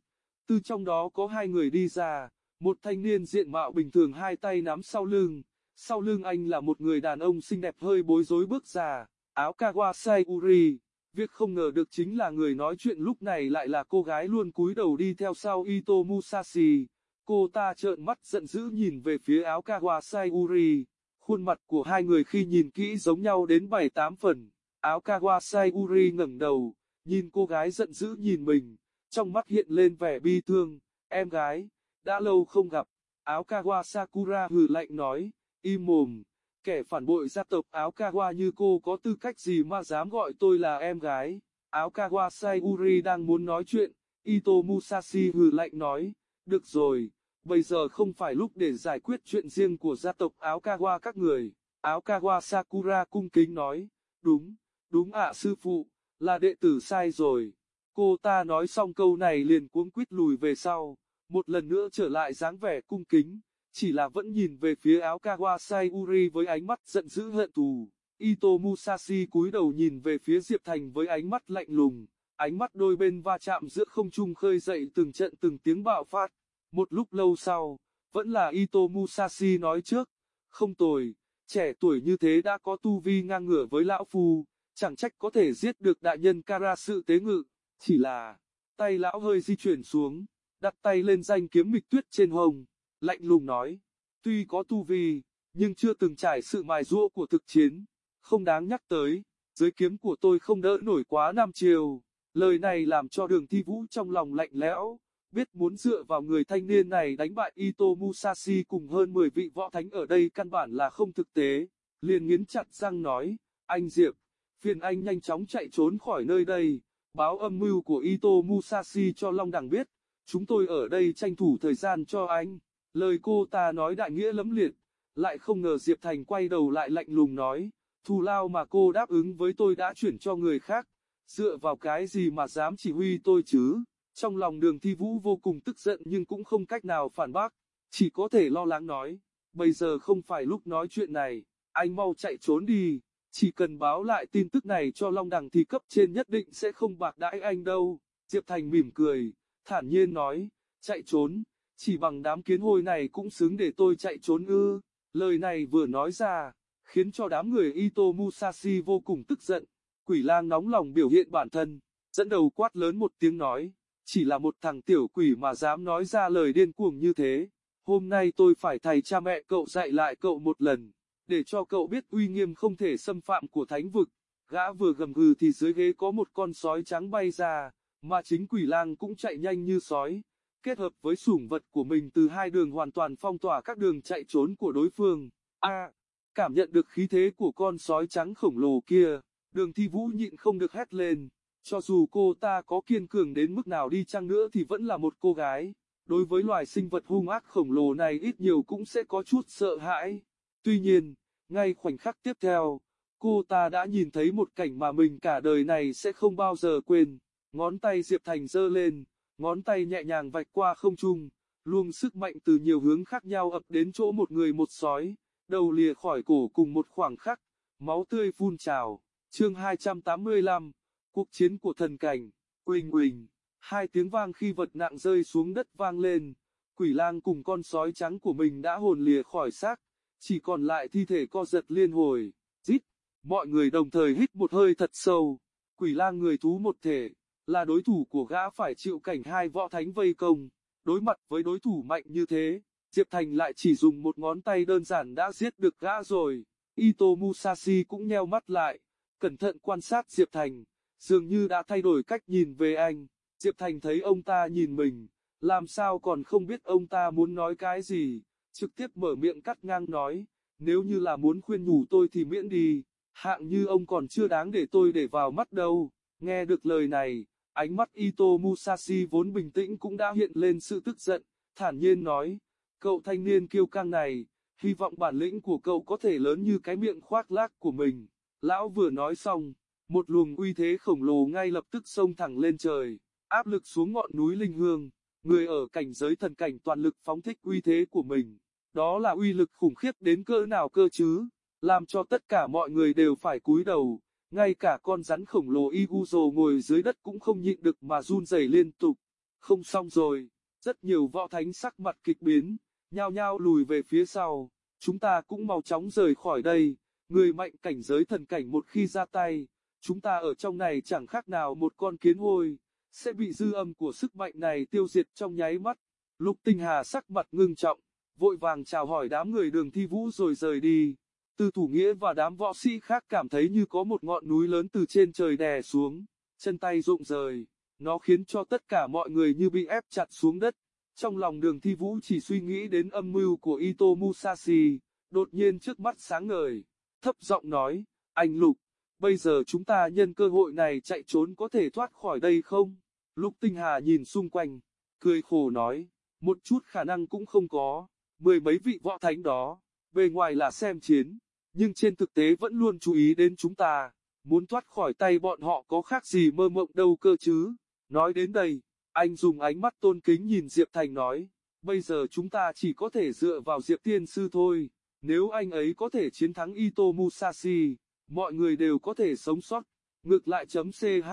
từ trong đó có hai người đi ra, một thanh niên diện mạo bình thường hai tay nắm sau lưng, sau lưng anh là một người đàn ông xinh đẹp hơi bối rối bước ra, áo Kawasai Uri. Việc không ngờ được chính là người nói chuyện lúc này lại là cô gái luôn cúi đầu đi theo sau Ito Musashi. Cô ta trợn mắt giận dữ nhìn về phía áo Kawasai Uri. Khuôn mặt của hai người khi nhìn kỹ giống nhau đến 7-8 phần. Áo Kawasai Uri ngẩng đầu, nhìn cô gái giận dữ nhìn mình, trong mắt hiện lên vẻ bi thương. Em gái, đã lâu không gặp. Áo Kawasakura hừ lạnh nói, im mồm, kẻ phản bội gia tộc áo Kawa như cô có tư cách gì mà dám gọi tôi là em gái. Áo Kawa Sayuri đang muốn nói chuyện, Ito Musashi hừ lạnh nói, được rồi, bây giờ không phải lúc để giải quyết chuyện riêng của gia tộc áo Kawa các người. Áo Kawa Sakura cung kính nói, đúng, đúng ạ sư phụ, là đệ tử sai rồi. Cô ta nói xong câu này liền cuống quýt lùi về sau, một lần nữa trở lại dáng vẻ cung kính chỉ là vẫn nhìn về phía áo Kawasai Uri với ánh mắt giận dữ hận thù. Ito Musashi cúi đầu nhìn về phía Diệp Thành với ánh mắt lạnh lùng, ánh mắt đôi bên va chạm giữa không trung khơi dậy từng trận từng tiếng bạo phát. Một lúc lâu sau, vẫn là Ito Musashi nói trước, không tồi, trẻ tuổi như thế đã có tu vi ngang ngửa với lão phu, chẳng trách có thể giết được đại nhân Kara sự tế ngự, chỉ là, tay lão hơi di chuyển xuống, đặt tay lên danh kiếm mịch tuyết trên hông lạnh lùng nói, tuy có tu vi, nhưng chưa từng trải sự mài giũa của thực chiến, không đáng nhắc tới, dưới kiếm của tôi không đỡ nổi quá năm chiều. Lời này làm cho đường thi vũ trong lòng lạnh lẽo, biết muốn dựa vào người thanh niên này đánh bại Ito Musashi cùng hơn 10 vị võ thánh ở đây căn bản là không thực tế, liền nghiến chặt răng nói, anh Diệp, phiền anh nhanh chóng chạy trốn khỏi nơi đây, báo âm mưu của Ito Musashi cho Long Đằng biết, chúng tôi ở đây tranh thủ thời gian cho anh. Lời cô ta nói đại nghĩa lẫm liệt, lại không ngờ Diệp Thành quay đầu lại lạnh lùng nói, thù lao mà cô đáp ứng với tôi đã chuyển cho người khác, dựa vào cái gì mà dám chỉ huy tôi chứ? Trong lòng đường thi vũ vô cùng tức giận nhưng cũng không cách nào phản bác, chỉ có thể lo lắng nói, bây giờ không phải lúc nói chuyện này, anh mau chạy trốn đi, chỉ cần báo lại tin tức này cho Long Đằng thì cấp trên nhất định sẽ không bạc đãi anh đâu. Diệp Thành mỉm cười, thản nhiên nói, chạy trốn, chỉ bằng đám kiến hôi này cũng xứng để tôi chạy trốn ư. Lời này vừa nói ra, khiến cho đám người Ito Musashi vô cùng tức giận. Quỷ lang nóng lòng biểu hiện bản thân, dẫn đầu quát lớn một tiếng nói, chỉ là một thằng tiểu quỷ mà dám nói ra lời điên cuồng như thế. Hôm nay tôi phải thầy cha mẹ cậu dạy lại cậu một lần, để cho cậu biết uy nghiêm không thể xâm phạm của thánh vực. Gã vừa gầm gừ thì dưới ghế có một con sói trắng bay ra, mà chính quỷ lang cũng chạy nhanh như sói, kết hợp với sủng vật của mình từ hai đường hoàn toàn phong tỏa các đường chạy trốn của đối phương. A, cảm nhận được khí thế của con sói trắng khổng lồ kia, đường thi vũ nhịn không được hét lên. Cho dù cô ta có kiên cường đến mức nào đi chăng nữa thì vẫn là một cô gái. Đối với loài sinh vật hung ác khổng lồ này ít nhiều cũng sẽ có chút sợ hãi. Tuy nhiên, ngay khoảnh khắc tiếp theo, cô ta đã nhìn thấy một cảnh mà mình cả đời này sẽ không bao giờ quên. Ngón tay Diệp Thành giơ lên, ngón tay nhẹ nhàng vạch qua không trung, luồng sức mạnh từ nhiều hướng khác nhau ập đến chỗ một người một sói, đầu lìa khỏi cổ cùng một khoảng khắc, máu tươi phun trào. Chương 285, Cuộc chiến của thần cảnh, Quỳnh Quỳnh, Hai tiếng vang khi vật nặng rơi xuống đất vang lên, quỷ lang cùng con sói trắng của mình đã hồn lìa khỏi xác, chỉ còn lại thi thể co giật liên hồi, rít, mọi người đồng thời hít một hơi thật sâu, quỷ lang người thú một thể, là đối thủ của gã phải chịu cảnh hai võ thánh vây công, đối mặt với đối thủ mạnh như thế, Diệp Thành lại chỉ dùng một ngón tay đơn giản đã giết được gã rồi, Ito Musashi cũng nheo mắt lại, cẩn thận quan sát Diệp Thành, dường như đã thay đổi cách nhìn về anh, Diệp Thành thấy ông ta nhìn mình, làm sao còn không biết ông ta muốn nói cái gì, trực tiếp mở miệng cắt ngang nói, nếu như là muốn khuyên nhủ tôi thì miễn đi, hạng như ông còn chưa đáng để tôi để vào mắt đâu, nghe được lời này, ánh mắt Ito Musashi vốn bình tĩnh cũng đã hiện lên sự tức giận, thản nhiên nói, cậu thanh niên kiêu căng này, hy vọng bản lĩnh của cậu có thể lớn như cái miệng khoác lác của mình, lão vừa nói xong, một luồng uy thế khổng lồ ngay lập tức xông thẳng lên trời, áp lực xuống ngọn núi Linh Hương. Người ở cảnh giới thần cảnh toàn lực phóng thích uy thế của mình. Đó là uy lực khủng khiếp đến cỡ nào cơ chứ, làm cho tất cả mọi người đều phải cúi đầu, ngay cả con rắn khổng lồ Iguzo ngồi dưới đất cũng không nhịn được mà run rẩy liên tục. Không xong rồi, rất nhiều võ thánh sắc mặt kịch biến, nhao nhao lùi về phía sau, chúng ta cũng mau chóng rời khỏi đây, người mạnh cảnh giới thần cảnh một khi ra tay, chúng ta ở trong này chẳng khác nào một con kiến hôi sẽ bị dư âm của sức mạnh này tiêu diệt trong nháy mắt. Lục Tinh Hà sắc mặt ngưng trọng, vội vàng chào hỏi đám người đường thi vũ rồi rời đi. Tư thủ nghĩa và đám võ sĩ khác cảm thấy như có một ngọn núi lớn từ trên trời đè xuống, chân tay rụng rời, nó khiến cho tất cả mọi người như bị ép chặt xuống đất. Trong lòng đường thi vũ chỉ suy nghĩ đến âm mưu của Ito Musashi, đột nhiên trước mắt sáng ngời, thấp giọng nói, anh Lục, bây giờ chúng ta nhân cơ hội này chạy trốn có thể thoát khỏi đây không? Lục Tinh Hà nhìn xung quanh, cười khổ nói, một chút khả năng cũng không có, mười mấy vị võ thánh đó, bề ngoài là xem chiến, nhưng trên thực tế vẫn luôn chú ý đến chúng ta, muốn thoát khỏi tay bọn họ có khác gì mơ mộng đâu cơ chứ. Nói đến đây, anh dùng ánh mắt tôn kính nhìn Diệp Thành nói, bây giờ chúng ta chỉ có thể dựa vào Diệp Tiên Sư thôi, nếu anh ấy có thể chiến thắng Ito Musashi, mọi người đều có thể sống sót. Ngược lại chấm CH,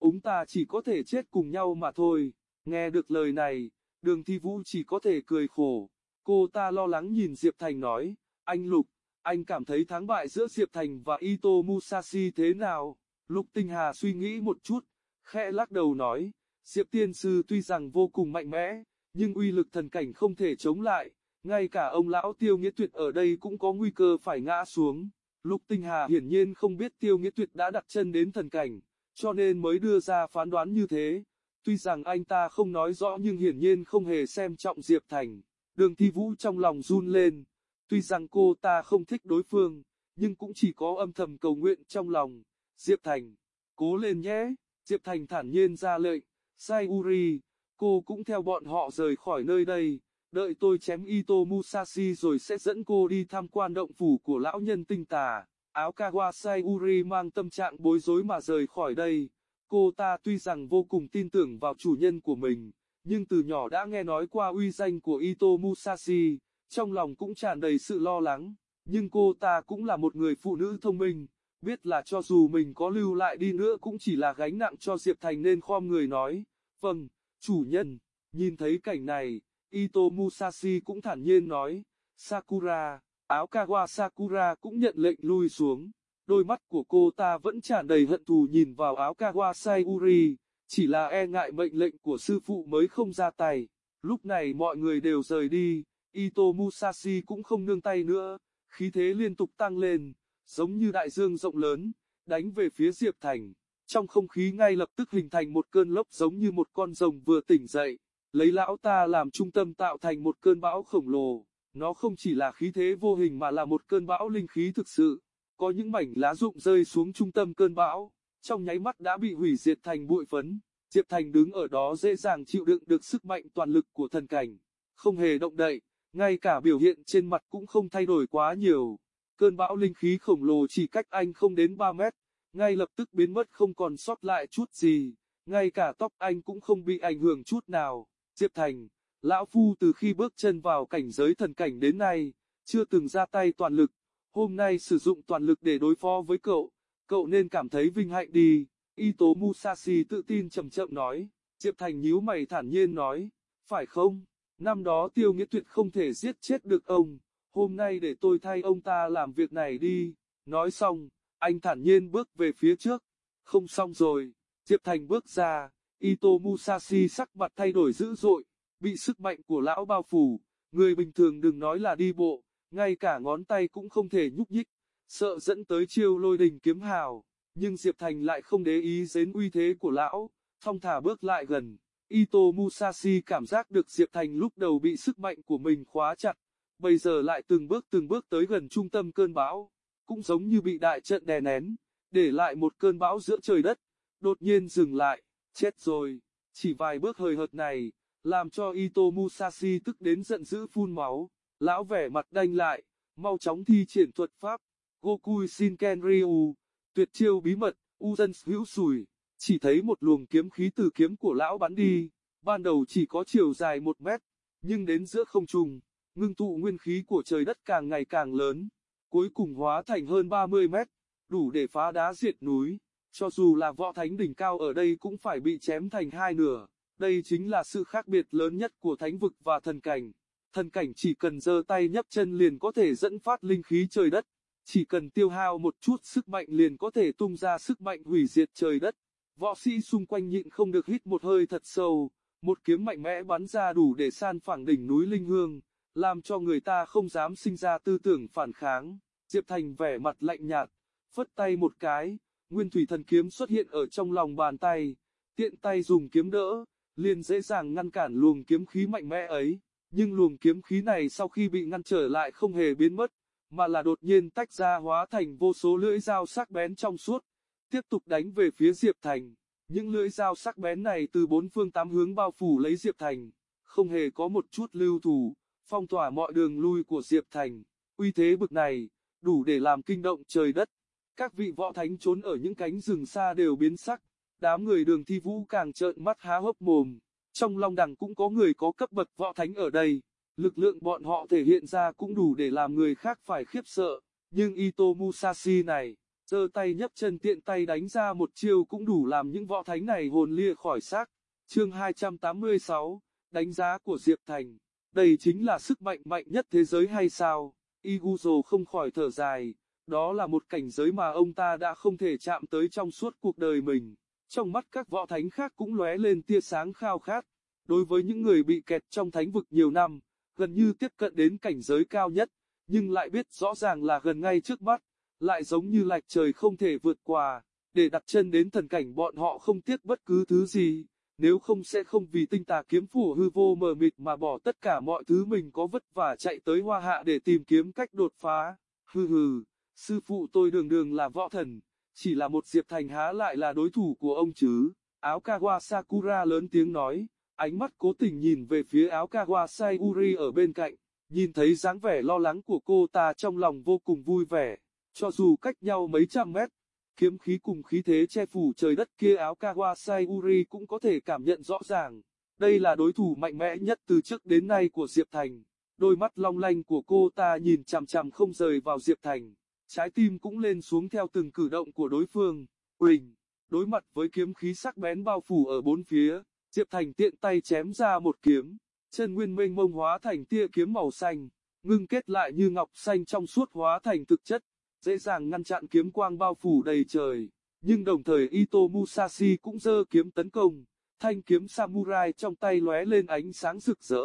chúng ta chỉ có thể chết cùng nhau mà thôi. Nghe được lời này, đường thi vũ chỉ có thể cười khổ. Cô ta lo lắng nhìn Diệp Thành nói, anh Lục, anh cảm thấy thắng bại giữa Diệp Thành và Ito Musashi thế nào? Lục Tinh Hà suy nghĩ một chút, khẽ lắc đầu nói, Diệp Tiên Sư tuy rằng vô cùng mạnh mẽ, nhưng uy lực thần cảnh không thể chống lại, ngay cả ông lão tiêu nghĩa tuyệt ở đây cũng có nguy cơ phải ngã xuống. Lục Tinh Hà hiển nhiên không biết Tiêu Nghĩa Tuyệt đã đặt chân đến thần cảnh, cho nên mới đưa ra phán đoán như thế. Tuy rằng anh ta không nói rõ nhưng hiển nhiên không hề xem trọng Diệp Thành. Đường Thi Vũ trong lòng run lên. Tuy rằng cô ta không thích đối phương, nhưng cũng chỉ có âm thầm cầu nguyện trong lòng. Diệp Thành, cố lên nhé. Diệp Thành thản nhiên ra lệnh. Sai Uri, cô cũng theo bọn họ rời khỏi nơi đây đợi tôi chém Ito Musashi rồi sẽ dẫn cô đi tham quan động phủ của lão nhân tinh tà. Áo Kawasai Uri mang tâm trạng bối rối mà rời khỏi đây. Cô ta tuy rằng vô cùng tin tưởng vào chủ nhân của mình, nhưng từ nhỏ đã nghe nói qua uy danh của Ito Musashi, trong lòng cũng tràn đầy sự lo lắng. Nhưng cô ta cũng là một người phụ nữ thông minh, biết là cho dù mình có lưu lại đi nữa cũng chỉ là gánh nặng cho Diệp Thành nên khom người nói, vâng, chủ nhân, nhìn thấy cảnh này, Ito Musashi cũng thản nhiên nói, Sakura, áo Kawa Sakura cũng nhận lệnh lui xuống. Đôi mắt của cô ta vẫn tràn đầy hận thù nhìn vào áo Kawa Sayuri, chỉ là e ngại mệnh lệnh của sư phụ mới không ra tay. Lúc này mọi người đều rời đi, Ito Musashi cũng không nương tay nữa, khí thế liên tục tăng lên, giống như đại dương rộng lớn, đánh về phía Diệp Thành. Trong không khí ngay lập tức hình thành một cơn lốc giống như một con rồng vừa tỉnh dậy lấy lão ta làm trung tâm tạo thành một cơn bão khổng lồ. Nó không chỉ là khí thế vô hình mà là một cơn bão linh khí thực sự. Có những mảnh lá rụng rơi xuống trung tâm cơn bão, trong nháy mắt đã bị hủy diệt thành bụi phấn. Diệp Thành đứng ở đó dễ dàng chịu đựng được sức mạnh toàn lực của thần cảnh, không hề động đậy, ngay cả biểu hiện trên mặt cũng không thay đổi quá nhiều. Cơn bão linh khí khổng lồ chỉ cách anh không đến 3 mét, ngay lập tức biến mất không còn sót lại chút gì, ngay cả tóc anh cũng không bị ảnh hưởng chút nào. Diệp Thành, Lão Phu từ khi bước chân vào cảnh giới thần cảnh đến nay, chưa từng ra tay toàn lực, hôm nay sử dụng toàn lực để đối phó với cậu, cậu nên cảm thấy vinh hạnh đi. Ito Musashi tự tin chậm chậm nói, Diệp Thành nhíu mày thản nhiên nói, phải không? Năm đó Tiêu Nghĩa Tuyệt không thể giết chết được ông, hôm nay để tôi thay ông ta làm việc này đi. Nói xong, anh thản nhiên bước về phía trước. Không xong rồi, Diệp Thành bước ra, Ito Musashi sắc mặt thay đổi dữ dội, bị sức mạnh của lão bao phủ, người bình thường đừng nói là đi bộ, ngay cả ngón tay cũng không thể nhúc nhích, sợ dẫn tới chiêu lôi đình kiếm hào, nhưng Diệp Thành lại không để ý đến uy thế của lão, thong thả bước lại gần. Ito Musashi cảm giác được Diệp Thành lúc đầu bị sức mạnh của mình khóa chặt, bây giờ lại từng bước từng bước tới gần trung tâm cơn bão, cũng giống như bị đại trận đè nén, để lại một cơn bão giữa trời đất, đột nhiên dừng lại, chết rồi, chỉ vài bước hơi hợt này, làm cho Ito Musashi tức đến giận dữ phun máu, lão vẻ mặt đanh lại, mau chóng thi triển thuật pháp, Goku Shinken Ryu, tuyệt chiêu bí mật, Uzen hữu sùi, chỉ thấy một luồng kiếm khí từ kiếm của lão bắn đi, ban đầu chỉ có chiều dài một mét, nhưng đến giữa không trung, ngưng tụ nguyên khí của trời đất càng ngày càng lớn, cuối cùng hóa thành hơn 30 mét, đủ để phá đá diệt núi, cho dù là võ thánh đỉnh cao ở đây cũng phải bị chém thành hai nửa. Đây chính là sự khác biệt lớn nhất của thánh vực và thần cảnh. Thần cảnh chỉ cần giơ tay nhấp chân liền có thể dẫn phát linh khí trời đất, chỉ cần tiêu hao một chút sức mạnh liền có thể tung ra sức mạnh hủy diệt trời đất. Võ sĩ xung quanh nhịn không được hít một hơi thật sâu, một kiếm mạnh mẽ bắn ra đủ để san phẳng đỉnh núi Linh Hương, làm cho người ta không dám sinh ra tư tưởng phản kháng. Diệp Thành vẻ mặt lạnh nhạt, phất tay một cái, nguyên thủy thần kiếm xuất hiện ở trong lòng bàn tay, tiện tay dùng kiếm đỡ, liền dễ dàng ngăn cản luồng kiếm khí mạnh mẽ ấy. Nhưng luồng kiếm khí này sau khi bị ngăn trở lại không hề biến mất, mà là đột nhiên tách ra hóa thành vô số lưỡi dao sắc bén trong suốt, tiếp tục đánh về phía Diệp Thành. Những lưỡi dao sắc bén này từ bốn phương tám hướng bao phủ lấy Diệp Thành, không hề có một chút lưu thủ, phong tỏa mọi đường lui của Diệp Thành. Uy thế bực này, đủ để làm kinh động trời đất. Các vị võ thánh trốn ở những cánh rừng xa đều biến sắc, đám người đường thi vũ càng trợn mắt há hốc mồm. Trong long đằng cũng có người có cấp bậc võ thánh ở đây, lực lượng bọn họ thể hiện ra cũng đủ để làm người khác phải khiếp sợ, nhưng Ito Musashi này, giơ tay nhấp chân tiện tay đánh ra một chiêu cũng đủ làm những võ thánh này hồn lia khỏi xác. Chương 286, đánh giá của Diệp Thành, đây chính là sức mạnh mạnh nhất thế giới hay sao? Iguzo không khỏi thở dài, đó là một cảnh giới mà ông ta đã không thể chạm tới trong suốt cuộc đời mình. Trong mắt các võ thánh khác cũng lóe lên tia sáng khao khát. Đối với những người bị kẹt trong thánh vực nhiều năm, gần như tiếp cận đến cảnh giới cao nhất, nhưng lại biết rõ ràng là gần ngay trước mắt, lại giống như lạch trời không thể vượt qua, để đặt chân đến thần cảnh bọn họ không tiếc bất cứ thứ gì, nếu không sẽ không vì tinh tà kiếm phủ hư vô mờ mịt mà bỏ tất cả mọi thứ mình có vất vả chạy tới hoa hạ để tìm kiếm cách đột phá. Hừ hừ, sư phụ tôi đường đường là võ thần, chỉ là một Diệp Thành há lại là đối thủ của ông chứ. Áo Kawa Sakura lớn tiếng nói, ánh mắt cố tình nhìn về phía áo Kawa Sayuri ở bên cạnh, nhìn thấy dáng vẻ lo lắng của cô ta trong lòng vô cùng vui vẻ, cho dù cách nhau mấy trăm mét, kiếm khí cùng khí thế che phủ trời đất kia áo Kawa Sayuri cũng có thể cảm nhận rõ ràng. Đây là đối thủ mạnh mẽ nhất từ trước đến nay của Diệp Thành. Đôi mắt long lanh của cô ta nhìn chằm chằm không rời vào Diệp Thành. Trái tim cũng lên xuống theo từng cử động của đối phương. Quỳnh đối mặt với kiếm khí sắc bén bao phủ ở bốn phía, Diệp Thành tiện tay chém ra một kiếm. Chân nguyên mênh mông hóa thành tia kiếm màu xanh, ngưng kết lại như ngọc xanh trong suốt hóa thành thực chất dễ dàng ngăn chặn kiếm quang bao phủ đầy trời. Nhưng đồng thời Ito Musashi cũng giơ kiếm tấn công, thanh kiếm samurai trong tay lóe lên ánh sáng rực rỡ.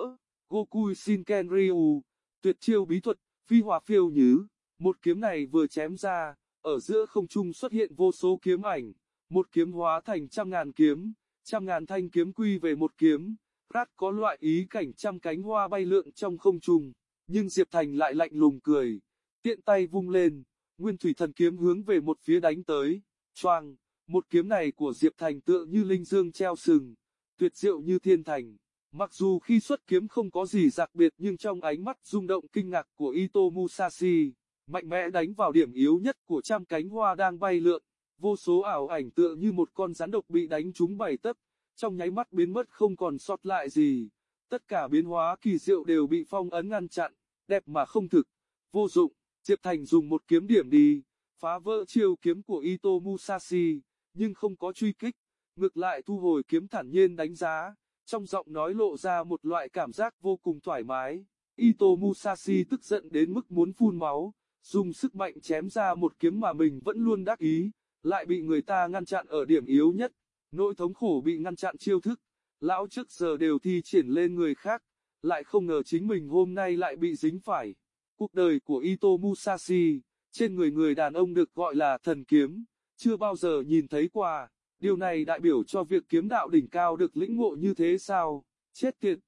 Goku Shinken Ryu, tuyệt chiêu bí thuật, phi hòa phiêu nhứ. Một kiếm này vừa chém ra, ở giữa không trung xuất hiện vô số kiếm ảnh, một kiếm hóa thành trăm ngàn kiếm, trăm ngàn thanh kiếm quy về một kiếm. Rat có loại ý cảnh trăm cánh hoa bay lượn trong không trung, nhưng Diệp Thành lại lạnh lùng cười, tiện tay vung lên, Nguyên thủy thần kiếm hướng về một phía đánh tới. Choang, một kiếm này của Diệp Thành tựa như linh dương treo sừng, tuyệt diệu như thiên thành. Mặc dù khi xuất kiếm không có gì đặc biệt nhưng trong ánh mắt rung động kinh ngạc của Ito Musashi, mạnh mẽ đánh vào điểm yếu nhất của trăm cánh hoa đang bay lượn, vô số ảo ảnh tựa như một con rắn độc bị đánh trúng bảy tấc, trong nháy mắt biến mất không còn sót lại gì. Tất cả biến hóa kỳ diệu đều bị phong ấn ngăn chặn, đẹp mà không thực, vô dụng. Diệp Thành dùng một kiếm điểm đi, phá vỡ chiêu kiếm của Ito Musashi, nhưng không có truy kích, ngược lại thu hồi kiếm thản nhiên đánh giá, trong giọng nói lộ ra một loại cảm giác vô cùng thoải mái. Ito Musashi tức giận đến mức muốn phun máu, dùng sức mạnh chém ra một kiếm mà mình vẫn luôn đắc ý, lại bị người ta ngăn chặn ở điểm yếu nhất. Nỗi thống khổ bị ngăn chặn chiêu thức, lão trước giờ đều thi triển lên người khác, lại không ngờ chính mình hôm nay lại bị dính phải. Cuộc đời của Ito Musashi, trên người người đàn ông được gọi là thần kiếm, chưa bao giờ nhìn thấy qua. Điều này đại biểu cho việc kiếm đạo đỉnh cao được lĩnh ngộ như thế sao? Chết tiệt!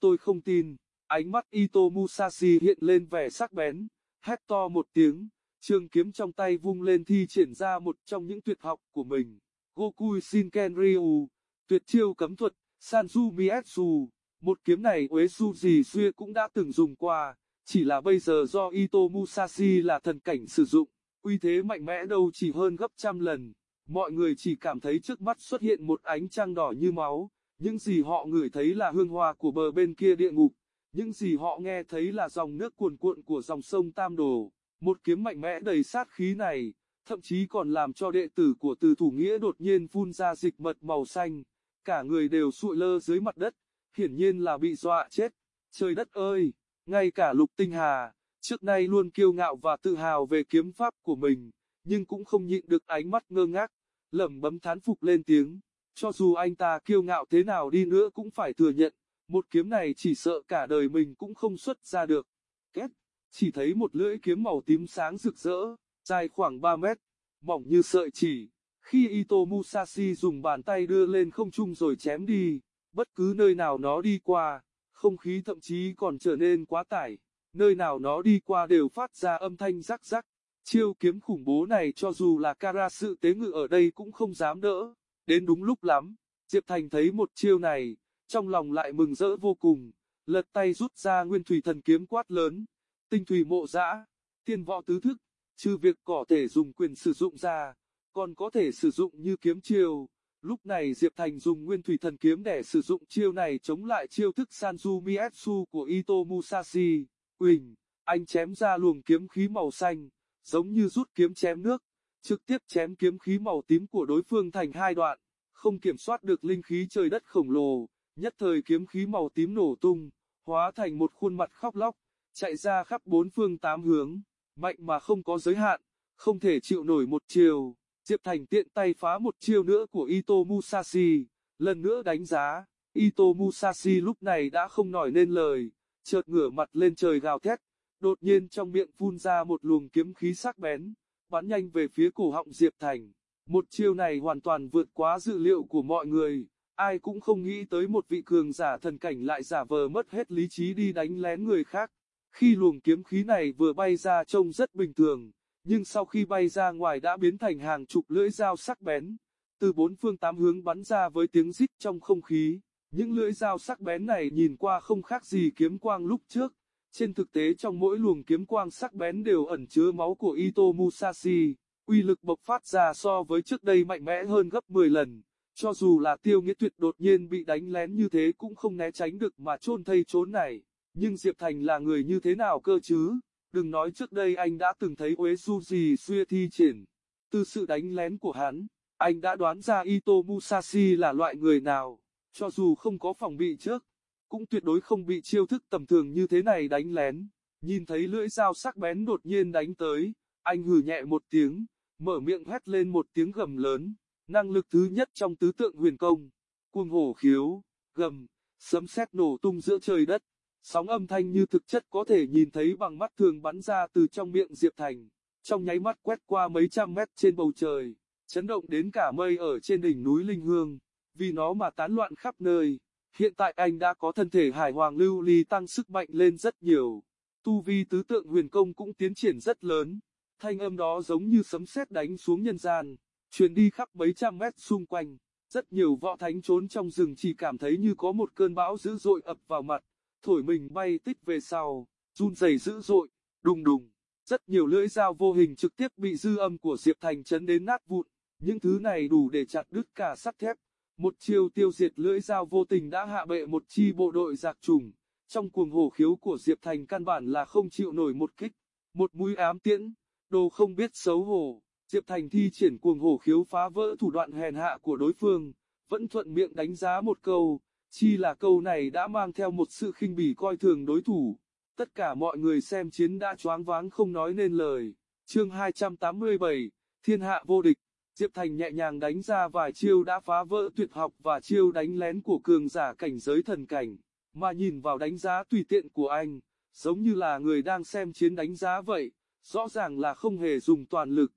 Tôi không tin. Ánh mắt Ito Musashi hiện lên vẻ sắc bén, hét to một tiếng, trường kiếm trong tay vung lên thi triển ra một trong những tuyệt học của mình. Goku Shinken Ryu, tuyệt chiêu cấm thuật, Sanju Mietsu. Một kiếm này Uesu gì xưa cũng đã từng dùng qua, chỉ là bây giờ do Ito Musashi là thần cảnh sử dụng, uy thế mạnh mẽ đâu chỉ hơn gấp trăm lần. Mọi người chỉ cảm thấy trước mắt xuất hiện một ánh trăng đỏ như máu, những gì họ ngửi thấy là hương hoa của bờ bên kia địa ngục, những gì họ nghe thấy là dòng nước cuồn cuộn của dòng sông Tam Đồ. Một kiếm mạnh mẽ đầy sát khí này, thậm chí còn làm cho đệ tử của từ thủ nghĩa đột nhiên phun ra dịch mật màu xanh, cả người đều sụi lơ dưới mặt đất, hiển nhiên là bị dọa chết. Trời đất ơi, ngay cả lục tinh hà, trước nay luôn kiêu ngạo và tự hào về kiếm pháp của mình, nhưng cũng không nhịn được ánh mắt ngơ ngác, lẩm bấm thán phục lên tiếng. Cho dù anh ta kiêu ngạo thế nào đi nữa cũng phải thừa nhận, một kiếm này chỉ sợ cả đời mình cũng không xuất ra được. Két, chỉ thấy một lưỡi kiếm màu tím sáng rực rỡ, dài khoảng 3 mét, mỏng như sợi chỉ. Khi Ito Musashi dùng bàn tay đưa lên không trung rồi chém đi, bất cứ nơi nào nó đi qua, không khí thậm chí còn trở nên quá tải, nơi nào nó đi qua đều phát ra âm thanh rắc rắc. Chiêu kiếm khủng bố này cho dù là Kara sự tế ngự ở đây cũng không dám đỡ, đến đúng lúc lắm, Diệp Thành thấy một chiêu này, trong lòng lại mừng rỡ vô cùng, lật tay rút ra nguyên thủy thần kiếm quát lớn, tinh thủy mộ dã, tiên võ tứ thức, trừ việc có thể dùng quyền sử dụng ra, còn có thể sử dụng như kiếm chiêu. Lúc này Diệp Thành dùng nguyên thủy thần kiếm để sử dụng chiêu này chống lại chiêu thức Sanju Mietsu của Ito Musashi. Quỳnh, anh chém ra luồng kiếm khí màu xanh, giống như rút kiếm chém nước, trực tiếp chém kiếm khí màu tím của đối phương thành hai đoạn, không kiểm soát được linh khí trời đất khổng lồ, nhất thời kiếm khí màu tím nổ tung, hóa thành một khuôn mặt khóc lóc, chạy ra khắp bốn phương tám hướng, mạnh mà không có giới hạn, không thể chịu nổi một chiều. Diệp Thành tiện tay phá một chiêu nữa của Ito Musashi, lần nữa đánh giá, Ito Musashi lúc này đã không nổi nên lời, chợt ngửa mặt lên trời gào thét, đột nhiên trong miệng phun ra một luồng kiếm khí sắc bén, bắn nhanh về phía cổ họng Diệp Thành. Một chiêu này hoàn toàn vượt quá dự liệu của mọi người, ai cũng không nghĩ tới một vị cường giả thần cảnh lại giả vờ mất hết lý trí đi đánh lén người khác. Khi luồng kiếm khí này vừa bay ra trông rất bình thường, nhưng sau khi bay ra ngoài đã biến thành hàng chục lưỡi dao sắc bén, từ bốn phương tám hướng bắn ra với tiếng rít trong không khí. Những lưỡi dao sắc bén này nhìn qua không khác gì kiếm quang lúc trước, trên thực tế trong mỗi luồng kiếm quang sắc bén đều ẩn chứa máu của Ito Musashi, uy lực bộc phát ra so với trước đây mạnh mẽ hơn gấp 10 lần. Cho dù là tiêu nghĩa tuyệt đột nhiên bị đánh lén như thế cũng không né tránh được mà chôn thây trốn này. Nhưng Diệp Thành là người như thế nào cơ chứ? Đừng nói trước đây anh đã từng thấy Uế Suji xuyên thi triển. Từ sự đánh lén của hắn, anh đã đoán ra Ito Musashi là loại người nào. Cho dù không có phòng bị trước, cũng tuyệt đối không bị chiêu thức tầm thường như thế này đánh lén. Nhìn thấy lưỡi dao sắc bén đột nhiên đánh tới, anh hừ nhẹ một tiếng, mở miệng hét lên một tiếng gầm lớn. Năng lực thứ nhất trong tứ tượng huyền công, cuồng hổ khiếu, gầm, sấm sét nổ tung giữa trời đất. Sóng âm thanh như thực chất có thể nhìn thấy bằng mắt thường bắn ra từ trong miệng Diệp Thành, trong nháy mắt quét qua mấy trăm mét trên bầu trời, chấn động đến cả mây ở trên đỉnh núi Linh Hương, vì nó mà tán loạn khắp nơi. Hiện tại anh đã có thân thể hải hoàng lưu ly tăng sức mạnh lên rất nhiều. Tu vi tứ tượng huyền công cũng tiến triển rất lớn. Thanh âm đó giống như sấm sét đánh xuống nhân gian, truyền đi khắp mấy trăm mét xung quanh. Rất nhiều võ thánh trốn trong rừng chỉ cảm thấy như có một cơn bão dữ dội ập vào mặt, thổi mình bay tích về sau, run rẩy dữ dội, đùng đùng. Rất nhiều lưỡi dao vô hình trực tiếp bị dư âm của Diệp Thành chấn đến nát vụn. Những thứ này đủ để chặt đứt cả sắt thép. Một chiêu tiêu diệt lưỡi dao vô tình đã hạ bệ một chi bộ đội giặc trùng. Trong cuồng hổ khiếu của Diệp Thành căn bản là không chịu nổi một kích. Một mũi ám tiễn, đồ không biết xấu hổ. Diệp Thành thi triển cuồng hổ khiếu phá vỡ thủ đoạn hèn hạ của đối phương, vẫn thuận miệng đánh giá một câu, chi là câu này đã mang theo một sự khinh bỉ coi thường đối thủ. Tất cả mọi người xem chiến đã choáng váng không nói nên lời. Chương 287, Thiên hạ vô địch. Diệp Thành nhẹ nhàng đánh ra vài chiêu đã phá vỡ tuyệt học và chiêu đánh lén của cường giả cảnh giới thần cảnh, mà nhìn vào đánh giá tùy tiện của anh, giống như là người đang xem chiến đánh giá vậy, rõ ràng là không hề dùng toàn lực.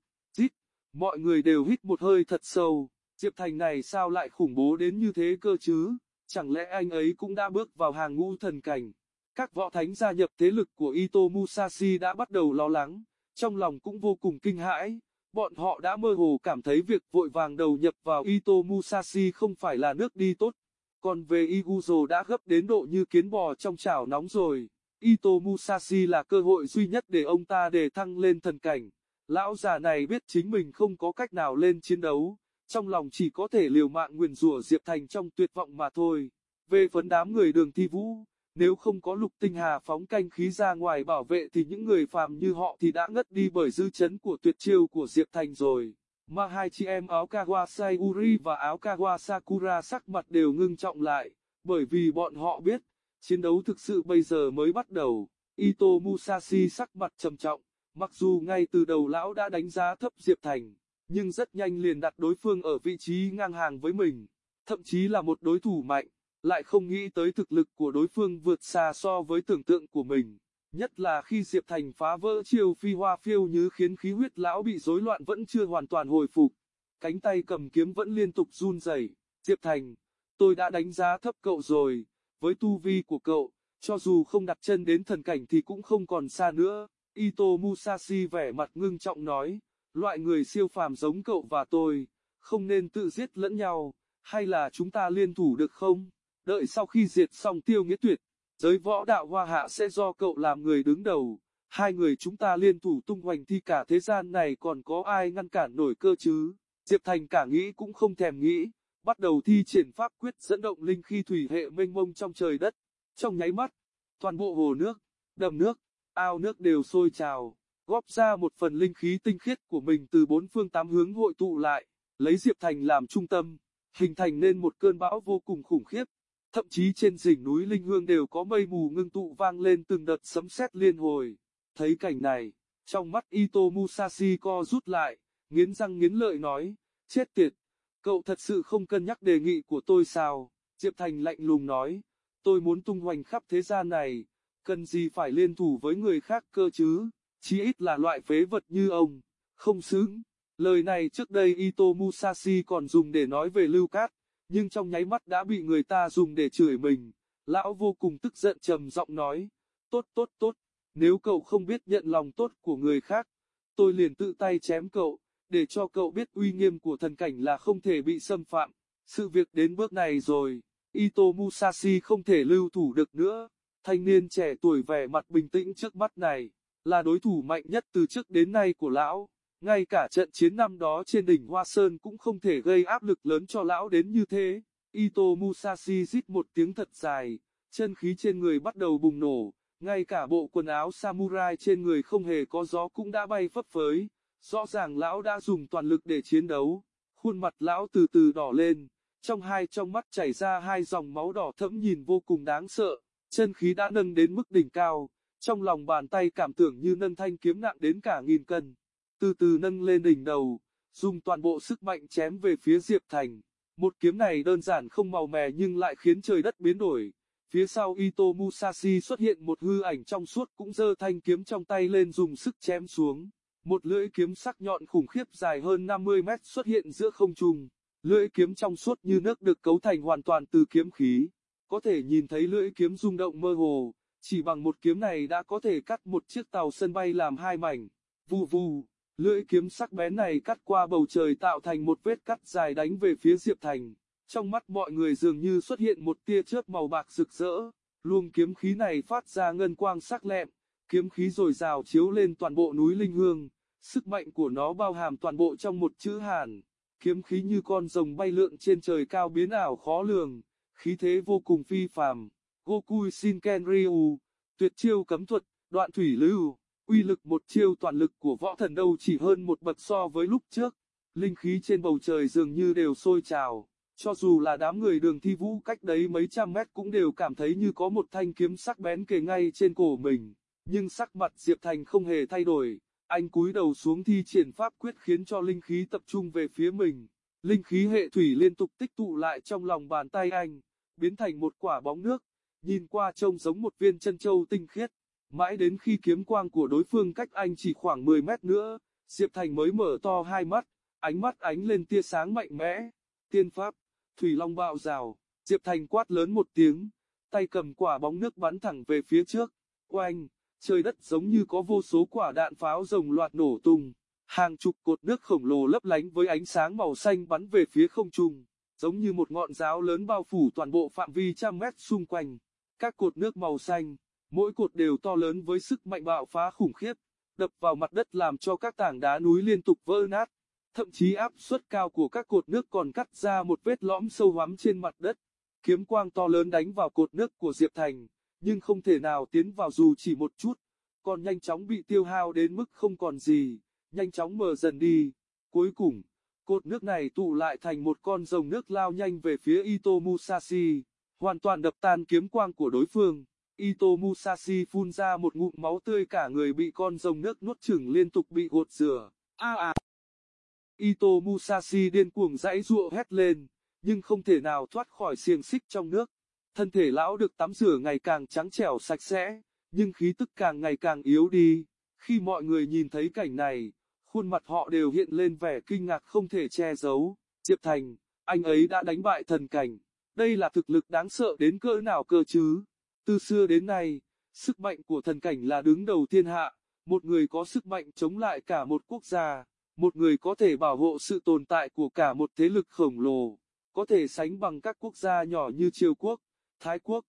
Mọi người đều hít một hơi thật sâu, Diệp Thành này sao lại khủng bố đến như thế cơ chứ, chẳng lẽ anh ấy cũng đã bước vào hàng ngũ thần cảnh. Các võ thánh gia nhập thế lực của Ito Musashi đã bắt đầu lo lắng, trong lòng cũng vô cùng kinh hãi. Bọn họ đã mơ hồ cảm thấy việc vội vàng đầu nhập vào Ito Musashi không phải là nước đi tốt. Còn về Iguzo đã gấp đến độ như kiến bò trong chảo nóng rồi. Ito Musashi là cơ hội duy nhất để ông ta đề thăng lên thần cảnh. Lão già này biết chính mình không có cách nào lên chiến đấu, trong lòng chỉ có thể liều mạng nguyền rủa Diệp Thành trong tuyệt vọng mà thôi. Về phấn đám người đường thi vũ, nếu không có lục tinh hà phóng canh khí ra ngoài bảo vệ thì những người phàm như họ thì đã ngất đi bởi dư chấn của tuyệt chiêu của Diệp Thành rồi. Mà hai chị em áo Kawasai Uri và áo Kawasakura sắc mặt đều ngưng trọng lại, bởi vì bọn họ biết, chiến đấu thực sự bây giờ mới bắt đầu. Ito Musashi sắc mặt trầm trọng, mặc dù ngay từ đầu lão đã đánh giá thấp Diệp Thành, nhưng rất nhanh liền đặt đối phương ở vị trí ngang hàng với mình, thậm chí là một đối thủ mạnh lại không nghĩ tới thực lực của đối phương vượt xa so với tưởng tượng của mình. Nhất là khi Diệp Thành phá vỡ chiêu phi hoa phiêu như khiến khí huyết lão bị rối loạn vẫn chưa hoàn toàn hồi phục. Cánh tay cầm kiếm vẫn liên tục run rẩy. Diệp Thành, tôi đã đánh giá thấp cậu rồi, với tu vi của cậu, cho dù không đặt chân đến thần cảnh thì cũng không còn xa nữa. Ito Musashi vẻ mặt ngưng trọng nói, loại người siêu phàm giống cậu và tôi, không nên tự giết lẫn nhau, hay là chúng ta liên thủ được không? đợi sau khi diệt xong tiêu nghĩa tuyệt, giới võ đạo hoa hạ sẽ do cậu làm người đứng đầu, hai người chúng ta liên thủ tung hoành thì cả thế gian này còn có ai ngăn cản nổi cơ chứ, Diệp Thành cả nghĩ cũng không thèm nghĩ, bắt đầu thi triển pháp quyết dẫn động linh khi thủy hệ mênh mông trong trời đất, trong nháy mắt, toàn bộ hồ nước, đầm nước, ao nước đều sôi trào, góp ra một phần linh khí tinh khiết của mình từ bốn phương tám hướng hội tụ lại, lấy Diệp Thành làm trung tâm, hình thành nên một cơn bão vô cùng khủng khiếp. Thậm chí trên đỉnh núi Linh Hương đều có mây mù ngưng tụ vang lên từng đợt sấm sét liên hồi. Thấy cảnh này, trong mắt Ito Musashi co rút lại, nghiến răng nghiến lợi nói, chết tiệt, cậu thật sự không cân nhắc đề nghị của tôi sao? Diệp Thành lạnh lùng nói, tôi muốn tung hoành khắp thế gian này, cần gì phải liên thủ với người khác cơ chứ, chí ít là loại phế vật như ông, không xứng. Lời này trước đây Ito Musashi còn dùng để nói về Lưu Cát, nhưng trong nháy mắt đã bị người ta dùng để chửi mình. Lão vô cùng tức giận trầm giọng nói, tốt tốt tốt, nếu cậu không biết nhận lòng tốt của người khác, tôi liền tự tay chém cậu, để cho cậu biết uy nghiêm của thần cảnh là không thể bị xâm phạm. Sự việc đến bước này rồi, Ito Musashi không thể lưu thủ được nữa. Thanh niên trẻ tuổi vẻ mặt bình tĩnh trước mắt này, là đối thủ mạnh nhất từ trước đến nay của lão. Ngay cả trận chiến năm đó trên đỉnh Hoa Sơn cũng không thể gây áp lực lớn cho lão đến như thế. Ito Musashi rít một tiếng thật dài, chân khí trên người bắt đầu bùng nổ, ngay cả bộ quần áo samurai trên người không hề có gió cũng đã bay phấp phới. Rõ ràng lão đã dùng toàn lực để chiến đấu, khuôn mặt lão từ từ đỏ lên, trong hai trong mắt chảy ra hai dòng máu đỏ thẫm nhìn vô cùng đáng sợ, chân khí đã nâng đến mức đỉnh cao, trong lòng bàn tay cảm tưởng như nâng thanh kiếm nặng đến cả nghìn cân từ từ nâng lên đỉnh đầu, dùng toàn bộ sức mạnh chém về phía Diệp Thành. Một kiếm này đơn giản không màu mè nhưng lại khiến trời đất biến đổi. Phía sau Ito Musashi xuất hiện một hư ảnh trong suốt cũng giơ thanh kiếm trong tay lên dùng sức chém xuống. Một lưỡi kiếm sắc nhọn khủng khiếp dài hơn 50 mét xuất hiện giữa không trung. Lưỡi kiếm trong suốt như nước được cấu thành hoàn toàn từ kiếm khí. Có thể nhìn thấy lưỡi kiếm rung động mơ hồ, chỉ bằng một kiếm này đã có thể cắt một chiếc tàu sân bay làm hai mảnh. Vù vù. Lưỡi kiếm sắc bén này cắt qua bầu trời tạo thành một vết cắt dài đánh về phía Diệp Thành. Trong mắt mọi người dường như xuất hiện một tia chớp màu bạc rực rỡ. Luồng kiếm khí này phát ra ngân quang sắc lẹm, kiếm khí rồi rào chiếu lên toàn bộ núi Linh Hương. Sức mạnh của nó bao hàm toàn bộ trong một chữ hàn. Kiếm khí như con rồng bay lượn trên trời cao biến ảo khó lường, khí thế vô cùng phi phàm. Goku Shinken Ryu, tuyệt chiêu cấm thuật, đoạn thủy lưu. Uy lực một chiêu toàn lực của võ thần đâu chỉ hơn một bậc so với lúc trước, linh khí trên bầu trời dường như đều sôi trào, Cho dù là đám người đường thi vũ cách đấy mấy trăm mét cũng đều cảm thấy như có một thanh kiếm sắc bén kề ngay trên cổ mình. Nhưng sắc mặt Diệp Thành không hề thay đổi, anh cúi đầu xuống thi triển pháp quyết khiến cho linh khí tập trung về phía mình. Linh khí hệ thủy liên tục tích tụ lại trong lòng bàn tay anh, biến thành một quả bóng nước, nhìn qua trông giống một viên chân châu tinh khiết. Mãi đến khi kiếm quang của đối phương cách anh chỉ khoảng 10 mét nữa, Diệp Thành mới mở to hai mắt, ánh mắt ánh lên tia sáng mạnh mẽ. Tiên pháp, Thủy Long bạo rào, Diệp Thành quát lớn một tiếng, tay cầm quả bóng nước bắn thẳng về phía trước. Oanh, trời đất giống như có vô số quả đạn pháo rồng loạt nổ tung. Hàng chục cột nước khổng lồ lấp lánh với ánh sáng màu xanh bắn về phía không trung, giống như một ngọn giáo lớn bao phủ toàn bộ phạm vi trăm mét xung quanh. Các cột nước màu xanh, mỗi cột đều to lớn với sức mạnh bạo phá khủng khiếp, đập vào mặt đất làm cho các tảng đá núi liên tục vỡ nát. Thậm chí áp suất cao của các cột nước còn cắt ra một vết lõm sâu hoắm trên mặt đất. Kiếm quang to lớn đánh vào cột nước của Diệp Thành, nhưng không thể nào tiến vào dù chỉ một chút, còn nhanh chóng bị tiêu hao đến mức không còn gì, nhanh chóng mờ dần đi. Cuối cùng, cột nước này tụ lại thành một con rồng nước lao nhanh về phía Ito Musashi, hoàn toàn đập tan kiếm quang của đối phương. Ito Musashi phun ra một ngụm máu tươi cả người bị con rồng nước nuốt chửng liên tục bị gột rửa. A à, à. Ito Musashi điên cuồng dãy ruộng hét lên, nhưng không thể nào thoát khỏi xiềng xích trong nước. Thân thể lão được tắm rửa ngày càng trắng trẻo sạch sẽ, nhưng khí tức càng ngày càng yếu đi. Khi mọi người nhìn thấy cảnh này, khuôn mặt họ đều hiện lên vẻ kinh ngạc không thể che giấu. Diệp Thành, anh ấy đã đánh bại thần cảnh. Đây là thực lực đáng sợ đến cỡ nào cơ chứ? Từ xưa đến nay, sức mạnh của thần cảnh là đứng đầu thiên hạ, một người có sức mạnh chống lại cả một quốc gia, một người có thể bảo hộ sự tồn tại của cả một thế lực khổng lồ, có thể sánh bằng các quốc gia nhỏ như Triều Quốc, Thái Quốc.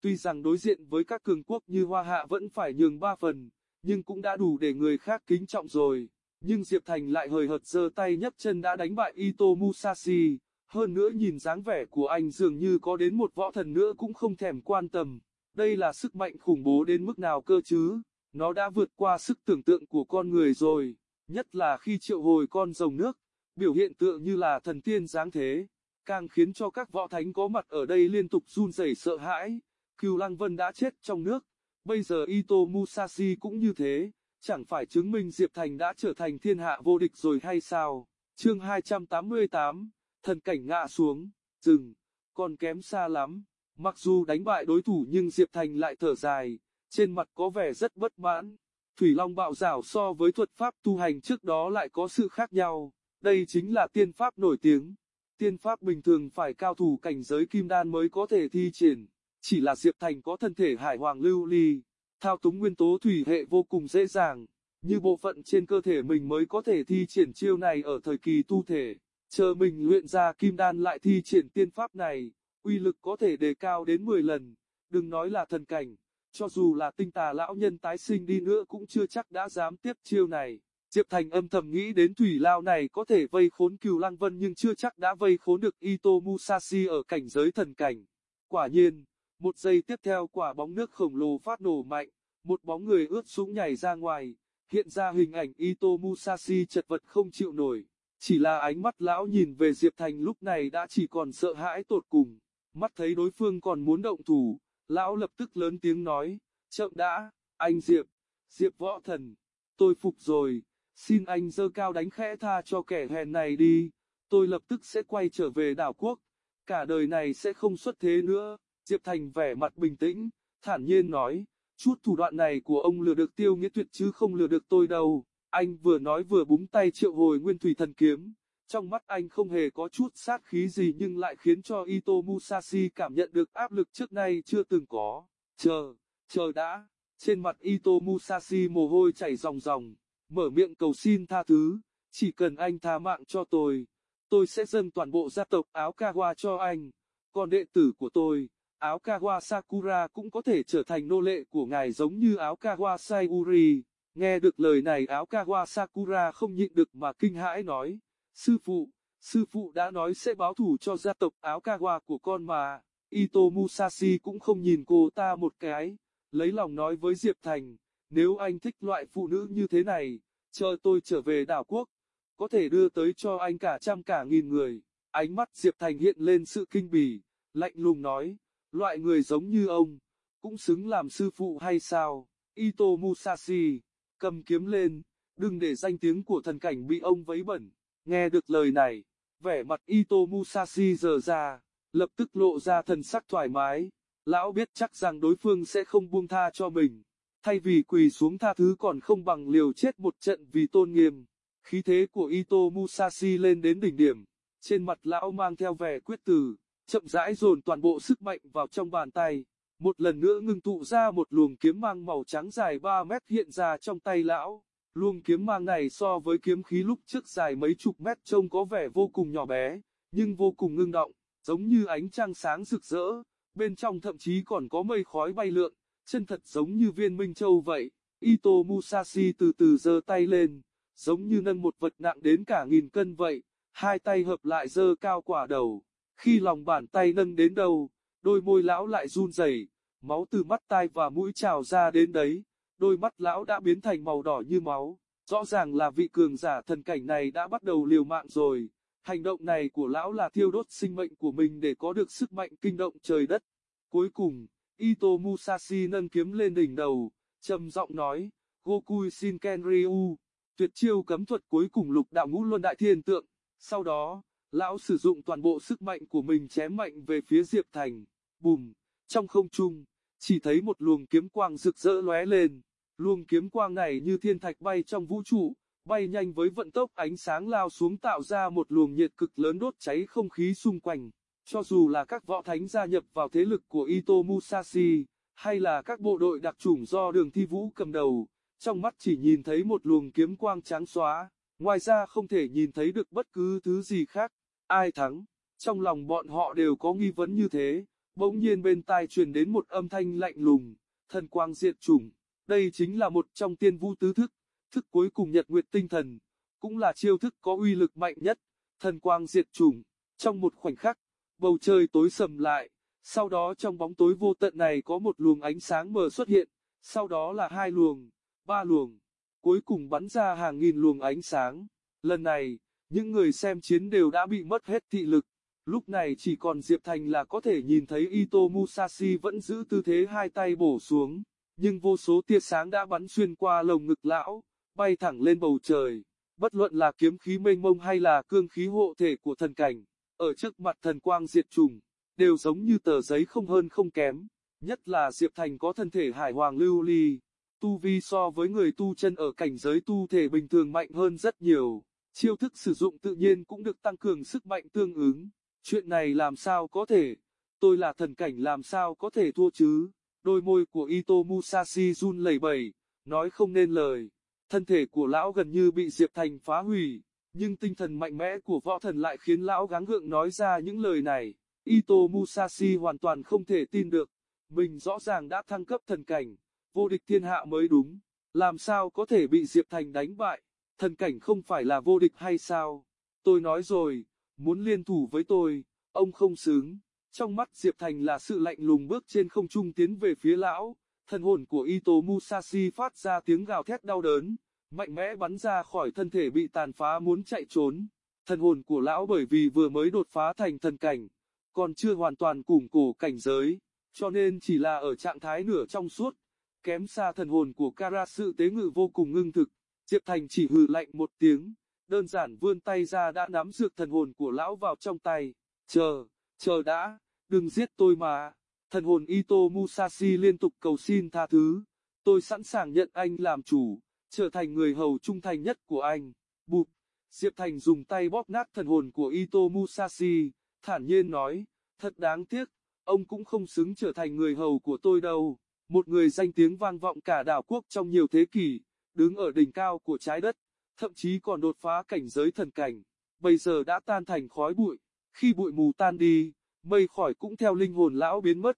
Tuy rằng đối diện với các cường quốc như Hoa Hạ vẫn phải nhường ba phần, nhưng cũng đã đủ để người khác kính trọng rồi. Nhưng Diệp Thành lại hời hợt giơ tay nhấc chân đã đánh bại Ito Musashi, hơn nữa nhìn dáng vẻ của anh dường như có đến một võ thần nữa cũng không thèm quan tâm. Đây là sức mạnh khủng bố đến mức nào cơ chứ, nó đã vượt qua sức tưởng tượng của con người rồi, nhất là khi triệu hồi con rồng nước, biểu hiện tựa như là thần tiên dáng thế, càng khiến cho các võ thánh có mặt ở đây liên tục run rẩy sợ hãi. Cừu Lăng Vân đã chết trong nước, bây giờ Ito Musashi cũng như thế, chẳng phải chứng minh Diệp Thành đã trở thành thiên hạ vô địch rồi hay sao? Chương 288, thần cảnh ngã xuống, dừng, còn kém xa lắm. Mặc dù đánh bại đối thủ nhưng Diệp Thành lại thở dài, trên mặt có vẻ rất bất mãn. Thủy Long bạo rảo so với thuật pháp tu hành trước đó lại có sự khác nhau, đây chính là tiên pháp nổi tiếng. Tiên pháp bình thường phải cao thủ cảnh giới kim đan mới có thể thi triển, chỉ là Diệp Thành có thân thể hải hoàng lưu ly, thao túng nguyên tố thủy hệ vô cùng dễ dàng, như bộ phận trên cơ thể mình mới có thể thi triển chiêu này ở thời kỳ tu thể, chờ mình luyện ra kim đan lại thi triển tiên pháp này, uy lực có thể đề cao đến 10 lần, đừng nói là thần cảnh, cho dù là tinh tà lão nhân tái sinh đi nữa cũng chưa chắc đã dám tiếp chiêu này. Diệp Thành âm thầm nghĩ đến thủy lao này có thể vây khốn cừu lăng vân nhưng chưa chắc đã vây khốn được Ito Musashi ở cảnh giới thần cảnh. Quả nhiên, một giây tiếp theo quả bóng nước khổng lồ phát nổ mạnh, một bóng người ướt sũng nhảy ra ngoài, hiện ra hình ảnh Ito Musashi chật vật không chịu nổi. Chỉ là ánh mắt lão nhìn về Diệp Thành lúc này đã chỉ còn sợ hãi tột cùng. Mắt thấy đối phương còn muốn động thủ, lão lập tức lớn tiếng nói, chậm đã, anh Diệp, Diệp võ thần, tôi phục rồi, xin anh dơ cao đánh khẽ tha cho kẻ hèn này đi, tôi lập tức sẽ quay trở về đảo quốc, cả đời này sẽ không xuất thế nữa, Diệp Thành vẻ mặt bình tĩnh, thản nhiên nói, chút thủ đoạn này của ông lừa được tiêu nghĩa tuyệt chứ không lừa được tôi đâu, anh vừa nói vừa búng tay triệu hồi nguyên thủy thần kiếm. Trong mắt anh không hề có chút sát khí gì nhưng lại khiến cho Ito Musashi cảm nhận được áp lực trước nay chưa từng có. Chờ, chờ đã. Trên mặt Ito Musashi mồ hôi chảy ròng ròng, mở miệng cầu xin tha thứ. Chỉ cần anh tha mạng cho tôi, tôi sẽ dâng toàn bộ gia tộc áo Kawa cho anh. Còn đệ tử của tôi, áo Kawa Sakura cũng có thể trở thành nô lệ của ngài giống như áo Kawa Sayuri. Nghe được lời này áo Kawa Sakura không nhịn được mà kinh hãi nói. Sư phụ, sư phụ đã nói sẽ báo thủ cho gia tộc áo Kawa của con mà. Ito Musashi cũng không nhìn cô ta một cái, lấy lòng nói với Diệp Thành, nếu anh thích loại phụ nữ như thế này, chờ tôi trở về đảo quốc, có thể đưa tới cho anh cả trăm cả nghìn người. Ánh mắt Diệp Thành hiện lên sự kinh bỉ, lạnh lùng nói, loại người giống như ông, cũng xứng làm sư phụ hay sao? Ito Musashi, cầm kiếm lên, đừng để danh tiếng của thần cảnh bị ông vấy bẩn. Nghe được lời này, vẻ mặt Ito Musashi giờ ra, lập tức lộ ra thần sắc thoải mái. Lão biết chắc rằng đối phương sẽ không buông tha cho mình. Thay vì quỳ xuống tha thứ còn không bằng liều chết một trận vì tôn nghiêm. Khí thế của Ito Musashi lên đến đỉnh điểm. Trên mặt lão mang theo vẻ quyết tử, chậm rãi dồn toàn bộ sức mạnh vào trong bàn tay. Một lần nữa ngưng tụ ra một luồng kiếm mang màu trắng dài 3 mét hiện ra trong tay lão. Luồng kiếm mang này so với kiếm khí lúc trước dài mấy chục mét trông có vẻ vô cùng nhỏ bé, nhưng vô cùng ngưng động, giống như ánh trăng sáng rực rỡ, bên trong thậm chí còn có mây khói bay lượn, chân thật giống như viên minh châu vậy. Ito Musashi từ từ giơ tay lên, giống như nâng một vật nặng đến cả nghìn cân vậy, hai tay hợp lại giơ cao quả đầu. Khi lòng bàn tay nâng đến đầu, đôi môi lão lại run rẩy, máu từ mắt tai và mũi trào ra đến đấy, đôi mắt lão đã biến thành màu đỏ như máu, rõ ràng là vị cường giả thần cảnh này đã bắt đầu liều mạng rồi. Hành động này của lão là thiêu đốt sinh mệnh của mình để có được sức mạnh kinh động trời đất. Cuối cùng, Ito Musashi nâng kiếm lên đỉnh đầu, trầm giọng nói, Goku Shinken Ryu, tuyệt chiêu cấm thuật cuối cùng lục đạo ngũ luân đại thiên tượng. Sau đó, lão sử dụng toàn bộ sức mạnh của mình chém mạnh về phía Diệp Thành. Bùm, trong không trung, chỉ thấy một luồng kiếm quang rực rỡ lóe lên. Luồng kiếm quang này như thiên thạch bay trong vũ trụ, bay nhanh với vận tốc ánh sáng lao xuống tạo ra một luồng nhiệt cực lớn đốt cháy không khí xung quanh. Cho dù là các võ thánh gia nhập vào thế lực của Ito Musashi, hay là các bộ đội đặc chủng do đường thi vũ cầm đầu, trong mắt chỉ nhìn thấy một luồng kiếm quang trắng xóa, ngoài ra không thể nhìn thấy được bất cứ thứ gì khác. Ai thắng? Trong lòng bọn họ đều có nghi vấn như thế, bỗng nhiên bên tai truyền đến một âm thanh lạnh lùng, thần quang diệt chủng. Đây chính là một trong tiên vu tứ thức, thức cuối cùng nhật nguyệt tinh thần, cũng là chiêu thức có uy lực mạnh nhất, thần quang diệt chủng. Trong một khoảnh khắc, bầu trời tối sầm lại, sau đó trong bóng tối vô tận này có một luồng ánh sáng mờ xuất hiện, sau đó là hai luồng, ba luồng, cuối cùng bắn ra hàng nghìn luồng ánh sáng. Lần này, những người xem chiến đều đã bị mất hết thị lực. Lúc này chỉ còn Diệp Thành là có thể nhìn thấy Ito Musashi vẫn giữ tư thế hai tay bổ xuống, nhưng vô số tia sáng đã bắn xuyên qua lồng ngực lão, bay thẳng lên bầu trời. Bất luận là kiếm khí mênh mông hay là cương khí hộ thể của thần cảnh, ở trước mặt thần quang diệt trùng, đều giống như tờ giấy không hơn không kém. Nhất là Diệp Thành có thân thể hải hoàng lưu ly, tu vi so với người tu chân ở cảnh giới tu thể bình thường mạnh hơn rất nhiều. Chiêu thức sử dụng tự nhiên cũng được tăng cường sức mạnh tương ứng. Chuyện này làm sao có thể? Tôi là thần cảnh làm sao có thể thua chứ? Đôi môi của Ito Musashi run lẩy bẩy, nói không nên lời. Thân thể của lão gần như bị Diệp Thành phá hủy, nhưng tinh thần mạnh mẽ của võ thần lại khiến lão gắng gượng nói ra những lời này. Ito Musashi hoàn toàn không thể tin được, mình rõ ràng đã thăng cấp thần cảnh, vô địch thiên hạ mới đúng, làm sao có thể bị Diệp Thành đánh bại, thần cảnh không phải là vô địch hay sao? Tôi nói rồi, muốn liên thủ với tôi, ông không xứng. Trong mắt Diệp Thành là sự lạnh lùng bước trên không trung tiến về phía lão, thần hồn của Ito Musashi phát ra tiếng gào thét đau đớn, mạnh mẽ bắn ra khỏi thân thể bị tàn phá muốn chạy trốn. Thần hồn của lão bởi vì vừa mới đột phá thành thần cảnh, còn chưa hoàn toàn củng cổ cảnh giới, cho nên chỉ là ở trạng thái nửa trong suốt, kém xa thần hồn của Kara sự tế ngự vô cùng ngưng thực. Diệp Thành chỉ hừ lạnh một tiếng, đơn giản vươn tay ra đã nắm dược thần hồn của lão vào trong tay. Chờ, chờ đã, đừng giết tôi mà. Thần hồn Ito Musashi liên tục cầu xin tha thứ. Tôi sẵn sàng nhận anh làm chủ, trở thành người hầu trung thành nhất của anh. Bụp, Diệp Thành dùng tay bóp nát thần hồn của Ito Musashi, thản nhiên nói, thật đáng tiếc, ông cũng không xứng trở thành người hầu của tôi đâu. Một người danh tiếng vang vọng cả đảo quốc trong nhiều thế kỷ, đứng ở đỉnh cao của trái đất, thậm chí còn đột phá cảnh giới thần cảnh, bây giờ đã tan thành khói bụi, khi bụi mù tan đi, mây khỏi cũng theo linh hồn lão biến mất.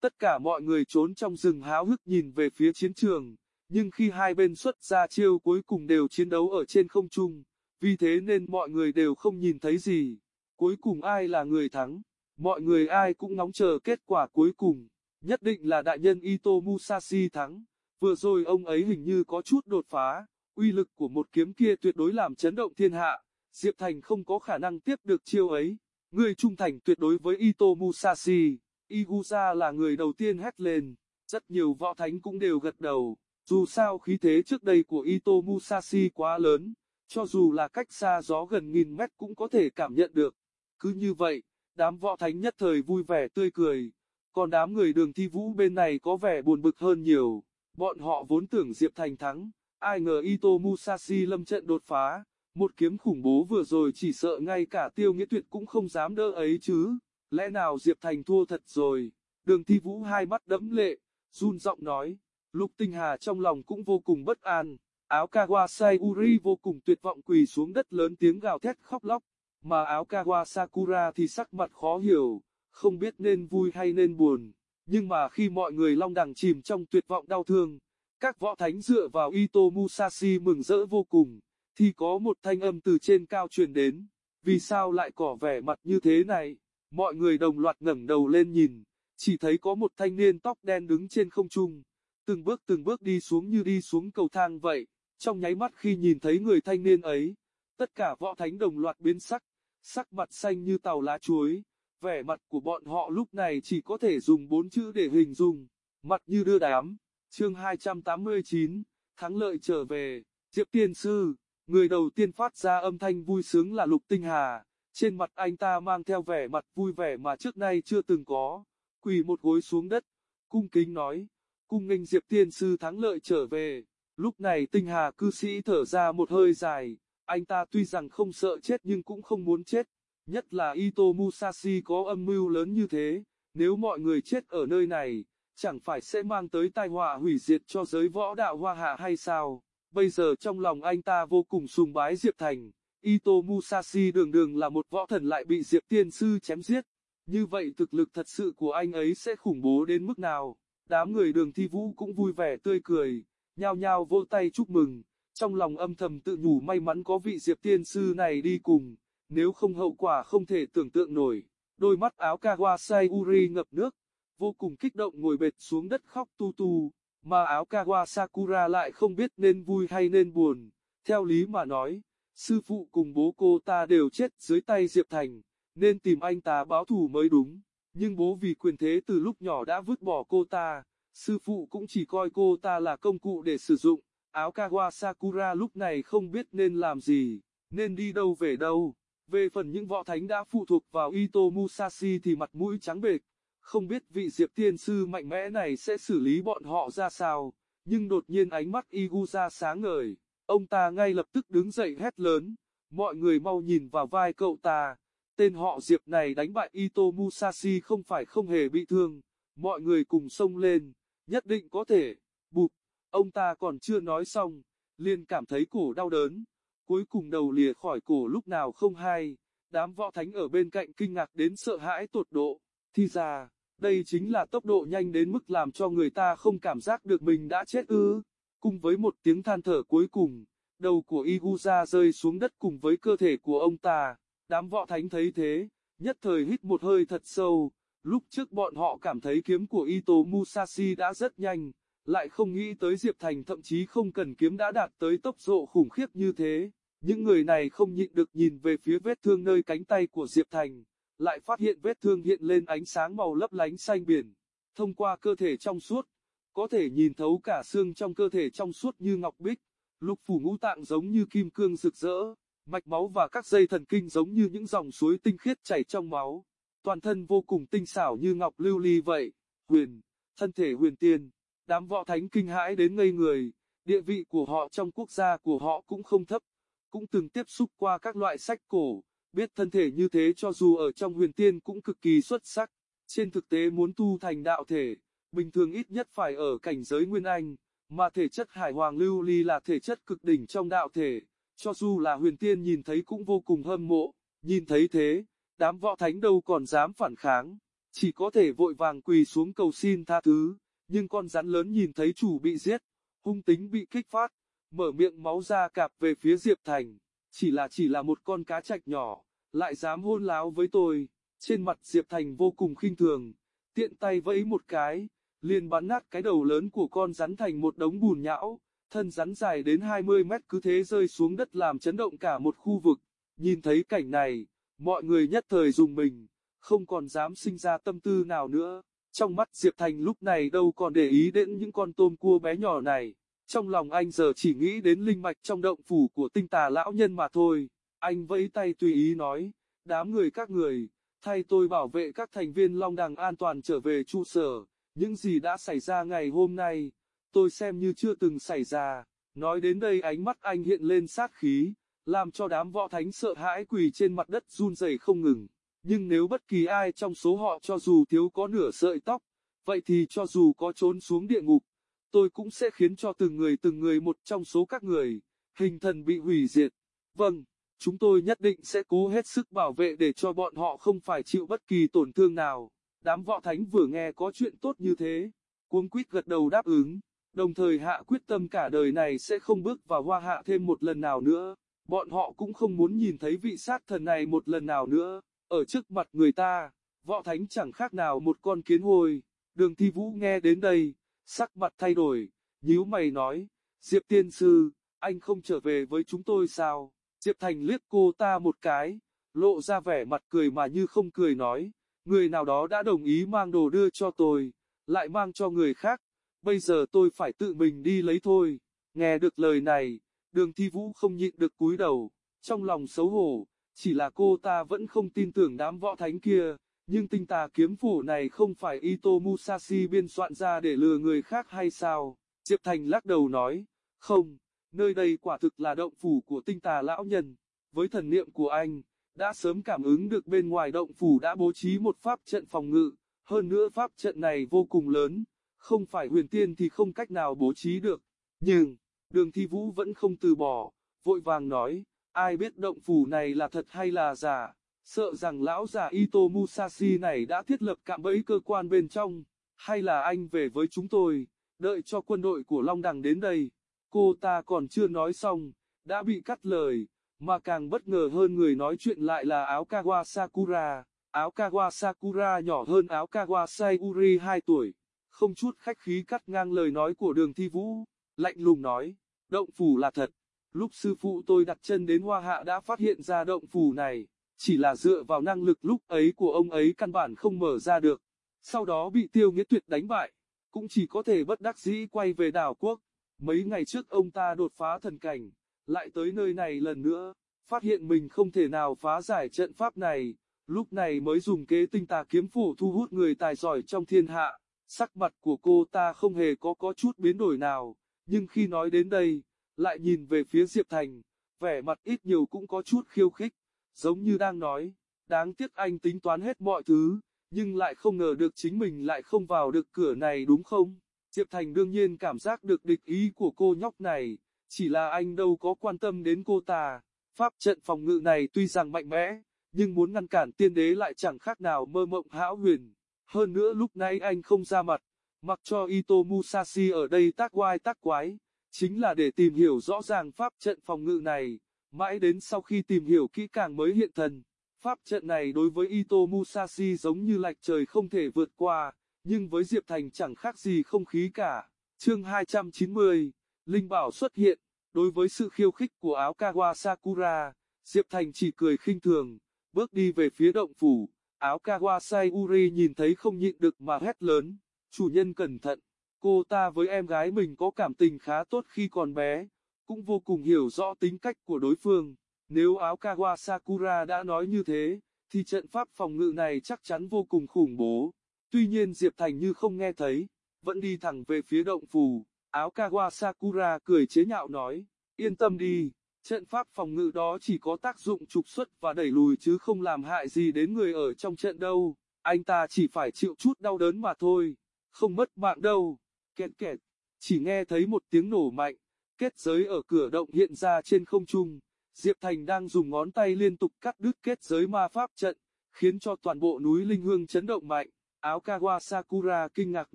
Tất cả mọi người trốn trong rừng háo hức nhìn về phía chiến trường, nhưng khi hai bên xuất ra chiêu cuối cùng đều chiến đấu ở trên không trung, vì thế nên mọi người đều không nhìn thấy gì. Cuối cùng ai là người thắng, mọi người ai cũng ngóng chờ kết quả cuối cùng, nhất định là đại nhân Ito Musashi thắng. Vừa rồi ông ấy hình như có chút đột phá, uy lực của một kiếm kia tuyệt đối làm chấn động thiên hạ, Diệp Thành không có khả năng tiếp được chiêu ấy. người trung thành tuyệt đối với Ito Musashi. Iguza là người đầu tiên hét lên, rất nhiều võ thánh cũng đều gật đầu, dù sao khí thế trước đây của Ito Musashi quá lớn, cho dù là cách xa gió gần nghìn mét cũng có thể cảm nhận được. Cứ như vậy, đám võ thánh nhất thời vui vẻ tươi cười, còn đám người đường thi vũ bên này có vẻ buồn bực hơn nhiều, bọn họ vốn tưởng Diệp Thành thắng, ai ngờ Ito Musashi lâm trận đột phá, một kiếm khủng bố vừa rồi chỉ sợ ngay cả tiêu nghĩa tuyệt cũng không dám đỡ ấy chứ, lẽ nào Diệp Thành thua thật rồi, đường thi vũ hai mắt đẫm lệ, run giọng nói, lục tinh hà trong lòng cũng vô cùng bất an, áo Kawasai Uri vô cùng tuyệt vọng quỳ xuống đất lớn tiếng gào thét khóc lóc, mà áo Kawa Sakura thì sắc mặt khó hiểu, không biết nên vui hay nên buồn, nhưng mà khi mọi người long đằng chìm trong tuyệt vọng đau thương, các võ thánh dựa vào Ito Musashi mừng rỡ vô cùng, thì có một thanh âm từ trên cao truyền đến, vì sao lại có vẻ mặt như thế này, mọi người đồng loạt ngẩng đầu lên nhìn, chỉ thấy có một thanh niên tóc đen đứng trên không trung, từng bước từng bước đi xuống như đi xuống cầu thang vậy, trong nháy mắt khi nhìn thấy người thanh niên ấy, tất cả võ thánh đồng loạt biến sắc, sắc mặt xanh như tàu lá chuối, vẻ mặt của bọn họ lúc này chỉ có thể dùng bốn chữ để hình dung, mặt như đưa đám. Chương 289, thắng lợi trở về, Diệp Tiên Sư, người đầu tiên phát ra âm thanh vui sướng là Lục Tinh Hà, trên mặt anh ta mang theo vẻ mặt vui vẻ mà trước nay chưa từng có, quỳ một gối xuống đất, cung kính nói, cung nghênh Diệp Tiên Sư thắng lợi trở về, lúc này Tinh Hà cư sĩ thở ra một hơi dài, anh ta tuy rằng không sợ chết nhưng cũng không muốn chết, nhất là Ito Musashi có âm mưu lớn như thế, nếu mọi người chết ở nơi này, chẳng phải sẽ mang tới tai họa hủy diệt cho giới võ đạo hoa hạ hay sao? Bây giờ trong lòng anh ta vô cùng sùng bái Diệp Thành, Ito Musashi đường đường là một võ thần lại bị Diệp Tiên Sư chém giết. Như vậy thực lực thật sự của anh ấy sẽ khủng bố đến mức nào? Đám người đường thi vũ cũng vui vẻ tươi cười, nhao nhao vỗ tay chúc mừng, trong lòng âm thầm tự nhủ may mắn có vị Diệp Tiên Sư này đi cùng, nếu không hậu quả không thể tưởng tượng nổi. Đôi mắt áo Kawasai Uri ngập nước, vô cùng kích động ngồi bệt xuống đất khóc tu tu, mà áo Kawasakura lại không biết nên vui hay nên buồn. Theo lý mà nói, sư phụ cùng bố cô ta đều chết dưới tay Diệp Thành, nên tìm anh ta báo thù mới đúng. Nhưng bố vì quyền thế từ lúc nhỏ đã vứt bỏ cô ta, sư phụ cũng chỉ coi cô ta là công cụ để sử dụng. Áo Kawasakura lúc này không biết nên làm gì, nên đi đâu về đâu. Về phần những võ thánh đã phụ thuộc vào Ito Musashi thì mặt mũi trắng bệch, không biết vị Diệp Tiên Sư mạnh mẽ này sẽ xử lý bọn họ ra sao, nhưng đột nhiên ánh mắt Iguza sáng ngời, ông ta ngay lập tức đứng dậy hét lớn, mọi người mau nhìn vào vai cậu ta, tên họ Diệp này đánh bại Ito Musashi không phải không hề bị thương, mọi người cùng xông lên, nhất định có thể, bụp, ông ta còn chưa nói xong, liền cảm thấy cổ đau đớn, cuối cùng đầu lìa khỏi cổ lúc nào không hay, đám võ thánh ở bên cạnh kinh ngạc đến sợ hãi tột độ, thì ra, đây chính là tốc độ nhanh đến mức làm cho người ta không cảm giác được mình đã chết ư. Cùng với một tiếng than thở cuối cùng, đầu của Iguza rơi xuống đất cùng với cơ thể của ông ta. Đám võ thánh thấy thế, nhất thời hít một hơi thật sâu. Lúc trước bọn họ cảm thấy kiếm của Ito Musashi đã rất nhanh, lại không nghĩ tới Diệp Thành thậm chí không cần kiếm đã đạt tới tốc độ khủng khiếp như thế. Những người này không nhịn được nhìn về phía vết thương nơi cánh tay của Diệp Thành lại phát hiện vết thương hiện lên ánh sáng màu lấp lánh xanh biển. Thông qua cơ thể trong suốt, có thể nhìn thấu cả xương trong cơ thể trong suốt như ngọc bích, lục phủ ngũ tạng giống như kim cương rực rỡ, mạch máu và các dây thần kinh giống như những dòng suối tinh khiết chảy trong máu. Toàn thân vô cùng tinh xảo như ngọc lưu ly vậy, huyền, thân thể huyền tiên, đám võ thánh kinh hãi đến ngây người, địa vị của họ trong quốc gia của họ cũng không thấp, cũng từng tiếp xúc qua các loại sách cổ biết thân thể như thế cho dù ở trong huyền tiên cũng cực kỳ xuất sắc. Trên thực tế muốn tu thành đạo thể, bình thường ít nhất phải ở cảnh giới nguyên anh, mà thể chất hải hoàng lưu ly là thể chất cực đỉnh trong đạo thể, cho dù là huyền tiên nhìn thấy cũng vô cùng hâm mộ, nhìn thấy thế, đám võ thánh đâu còn dám phản kháng, chỉ có thể vội vàng quỳ xuống cầu xin tha thứ, nhưng con rắn lớn nhìn thấy chủ bị giết, hung tính bị kích phát, mở miệng máu ra cạp về phía Diệp Thành chỉ là chỉ là một con cá trạch nhỏ, lại dám hôn láo với tôi. Trên mặt Diệp Thành vô cùng khinh thường, tiện tay vẫy một cái, liền bắn nát cái đầu lớn của con rắn thành một đống bùn nhão, thân rắn dài đến 20 mét cứ thế rơi xuống đất làm chấn động cả một khu vực. Nhìn thấy cảnh này, mọi người nhất thời dùng mình, không còn dám sinh ra tâm tư nào nữa. Trong mắt Diệp Thành lúc này đâu còn để ý đến những con tôm cua bé nhỏ này. Trong lòng anh giờ chỉ nghĩ đến linh mạch trong động phủ của tinh tà lão nhân mà thôi. Anh vẫy tay tùy ý nói, đám người các người, thay tôi bảo vệ các thành viên Long Đằng an toàn trở về trụ sở. Những gì đã xảy ra ngày hôm nay, tôi xem như chưa từng xảy ra. Nói đến đây ánh mắt anh hiện lên sát khí, làm cho đám võ thánh sợ hãi quỳ trên mặt đất run rẩy không ngừng. Nhưng nếu bất kỳ ai trong số họ cho dù thiếu có nửa sợi tóc, vậy thì cho dù có trốn xuống địa ngục, tôi cũng sẽ khiến cho từng người từng người một trong số các người, hình thần bị hủy diệt. Vâng, chúng tôi nhất định sẽ cố hết sức bảo vệ để cho bọn họ không phải chịu bất kỳ tổn thương nào. Đám võ thánh vừa nghe có chuyện tốt như thế, cuống quýt gật đầu đáp ứng, đồng thời hạ quyết tâm cả đời này sẽ không bước vào hoa hạ thêm một lần nào nữa. Bọn họ cũng không muốn nhìn thấy vị sát thần này một lần nào nữa. Ở trước mặt người ta, võ thánh chẳng khác nào một con kiến hôi. Đường thi vũ nghe đến đây, sắc mặt thay đổi, nhíu mày nói, Diệp tiên sư, anh không trở về với chúng tôi sao? Diệp Thành liếc cô ta một cái, lộ ra vẻ mặt cười mà như không cười nói, người nào đó đã đồng ý mang đồ đưa cho tôi, lại mang cho người khác, bây giờ tôi phải tự mình đi lấy thôi. Nghe được lời này, đường thi vũ không nhịn được cúi đầu, trong lòng xấu hổ, chỉ là cô ta vẫn không tin tưởng đám võ thánh kia, nhưng tinh tà kiếm phủ này không phải Ito Musashi biên soạn ra để lừa người khác hay sao? Diệp Thành lắc đầu nói, không, nơi đây quả thực là động phủ của tinh tà lão nhân. Với thần niệm của anh, đã sớm cảm ứng được bên ngoài động phủ đã bố trí một pháp trận phòng ngự, hơn nữa pháp trận này vô cùng lớn, không phải huyền tiên thì không cách nào bố trí được. Nhưng, đường thi vũ vẫn không từ bỏ, vội vàng nói, Ai biết động phủ này là thật hay là giả, sợ rằng lão già Ito Musashi này đã thiết lập cạm bẫy cơ quan bên trong, hay là anh về với chúng tôi, đợi cho quân đội của Long Đằng đến đây. Cô ta còn chưa nói xong, đã bị cắt lời, mà càng bất ngờ hơn người nói chuyện lại là áo Kawa Sakura. Áo Kawa Sakura nhỏ hơn áo Kawa Sayuri 2 tuổi, không chút khách khí cắt ngang lời nói của đường thi vũ, lạnh lùng nói, động phủ là thật, Lúc sư phụ tôi đặt chân đến Hoa Hạ đã phát hiện ra động phủ này, chỉ là dựa vào năng lực lúc ấy của ông ấy căn bản không mở ra được. Sau đó bị tiêu nghĩa tuyệt đánh bại, cũng chỉ có thể bất đắc dĩ quay về đảo quốc. Mấy ngày trước ông ta đột phá thần cảnh, lại tới nơi này lần nữa, phát hiện mình không thể nào phá giải trận pháp này, lúc này mới dùng kế tinh tà kiếm phủ thu hút người tài giỏi trong thiên hạ. Sắc mặt của cô ta không hề có có chút biến đổi nào, nhưng khi nói đến đây, lại nhìn về phía Diệp Thành, vẻ mặt ít nhiều cũng có chút khiêu khích, giống như đang nói, đáng tiếc anh tính toán hết mọi thứ, nhưng lại không ngờ được chính mình lại không vào được cửa này đúng không? Diệp Thành đương nhiên cảm giác được địch ý của cô nhóc này, chỉ là anh đâu có quan tâm đến cô ta. Pháp trận phòng ngự này tuy rằng mạnh mẽ, nhưng muốn ngăn cản tiên đế lại chẳng khác nào mơ mộng hão huyền. Hơn nữa lúc nãy anh không ra mặt, mặc cho Ito Musashi ở đây tác quai tác quái, chính là để tìm hiểu rõ ràng pháp trận phòng ngự này, mãi đến sau khi tìm hiểu kỹ càng mới hiện thần. Pháp trận này đối với Ito Musashi giống như lạch trời không thể vượt qua, nhưng với Diệp Thành chẳng khác gì không khí cả. Chương 290, Linh Bảo xuất hiện, đối với sự khiêu khích của áo Kawa Sakura, Diệp Thành chỉ cười khinh thường, bước đi về phía động phủ, áo Kawa Sayuri nhìn thấy không nhịn được mà hét lớn, chủ nhân cẩn thận. Cô ta với em gái mình có cảm tình khá tốt khi còn bé, cũng vô cùng hiểu rõ tính cách của đối phương. Nếu áo Kawa Sakura đã nói như thế, thì trận pháp phòng ngự này chắc chắn vô cùng khủng bố. Tuy nhiên Diệp Thành như không nghe thấy, vẫn đi thẳng về phía động phù. Áo Kawa Sakura cười chế nhạo nói, yên tâm đi, trận pháp phòng ngự đó chỉ có tác dụng trục xuất và đẩy lùi chứ không làm hại gì đến người ở trong trận đâu. Anh ta chỉ phải chịu chút đau đớn mà thôi, không mất mạng đâu. Kẹt kẹt, chỉ nghe thấy một tiếng nổ mạnh, kết giới ở cửa động hiện ra trên không trung. Diệp Thành đang dùng ngón tay liên tục cắt đứt kết giới ma pháp trận, khiến cho toàn bộ núi Linh Hương chấn động mạnh. Áo Kawa Sakura kinh ngạc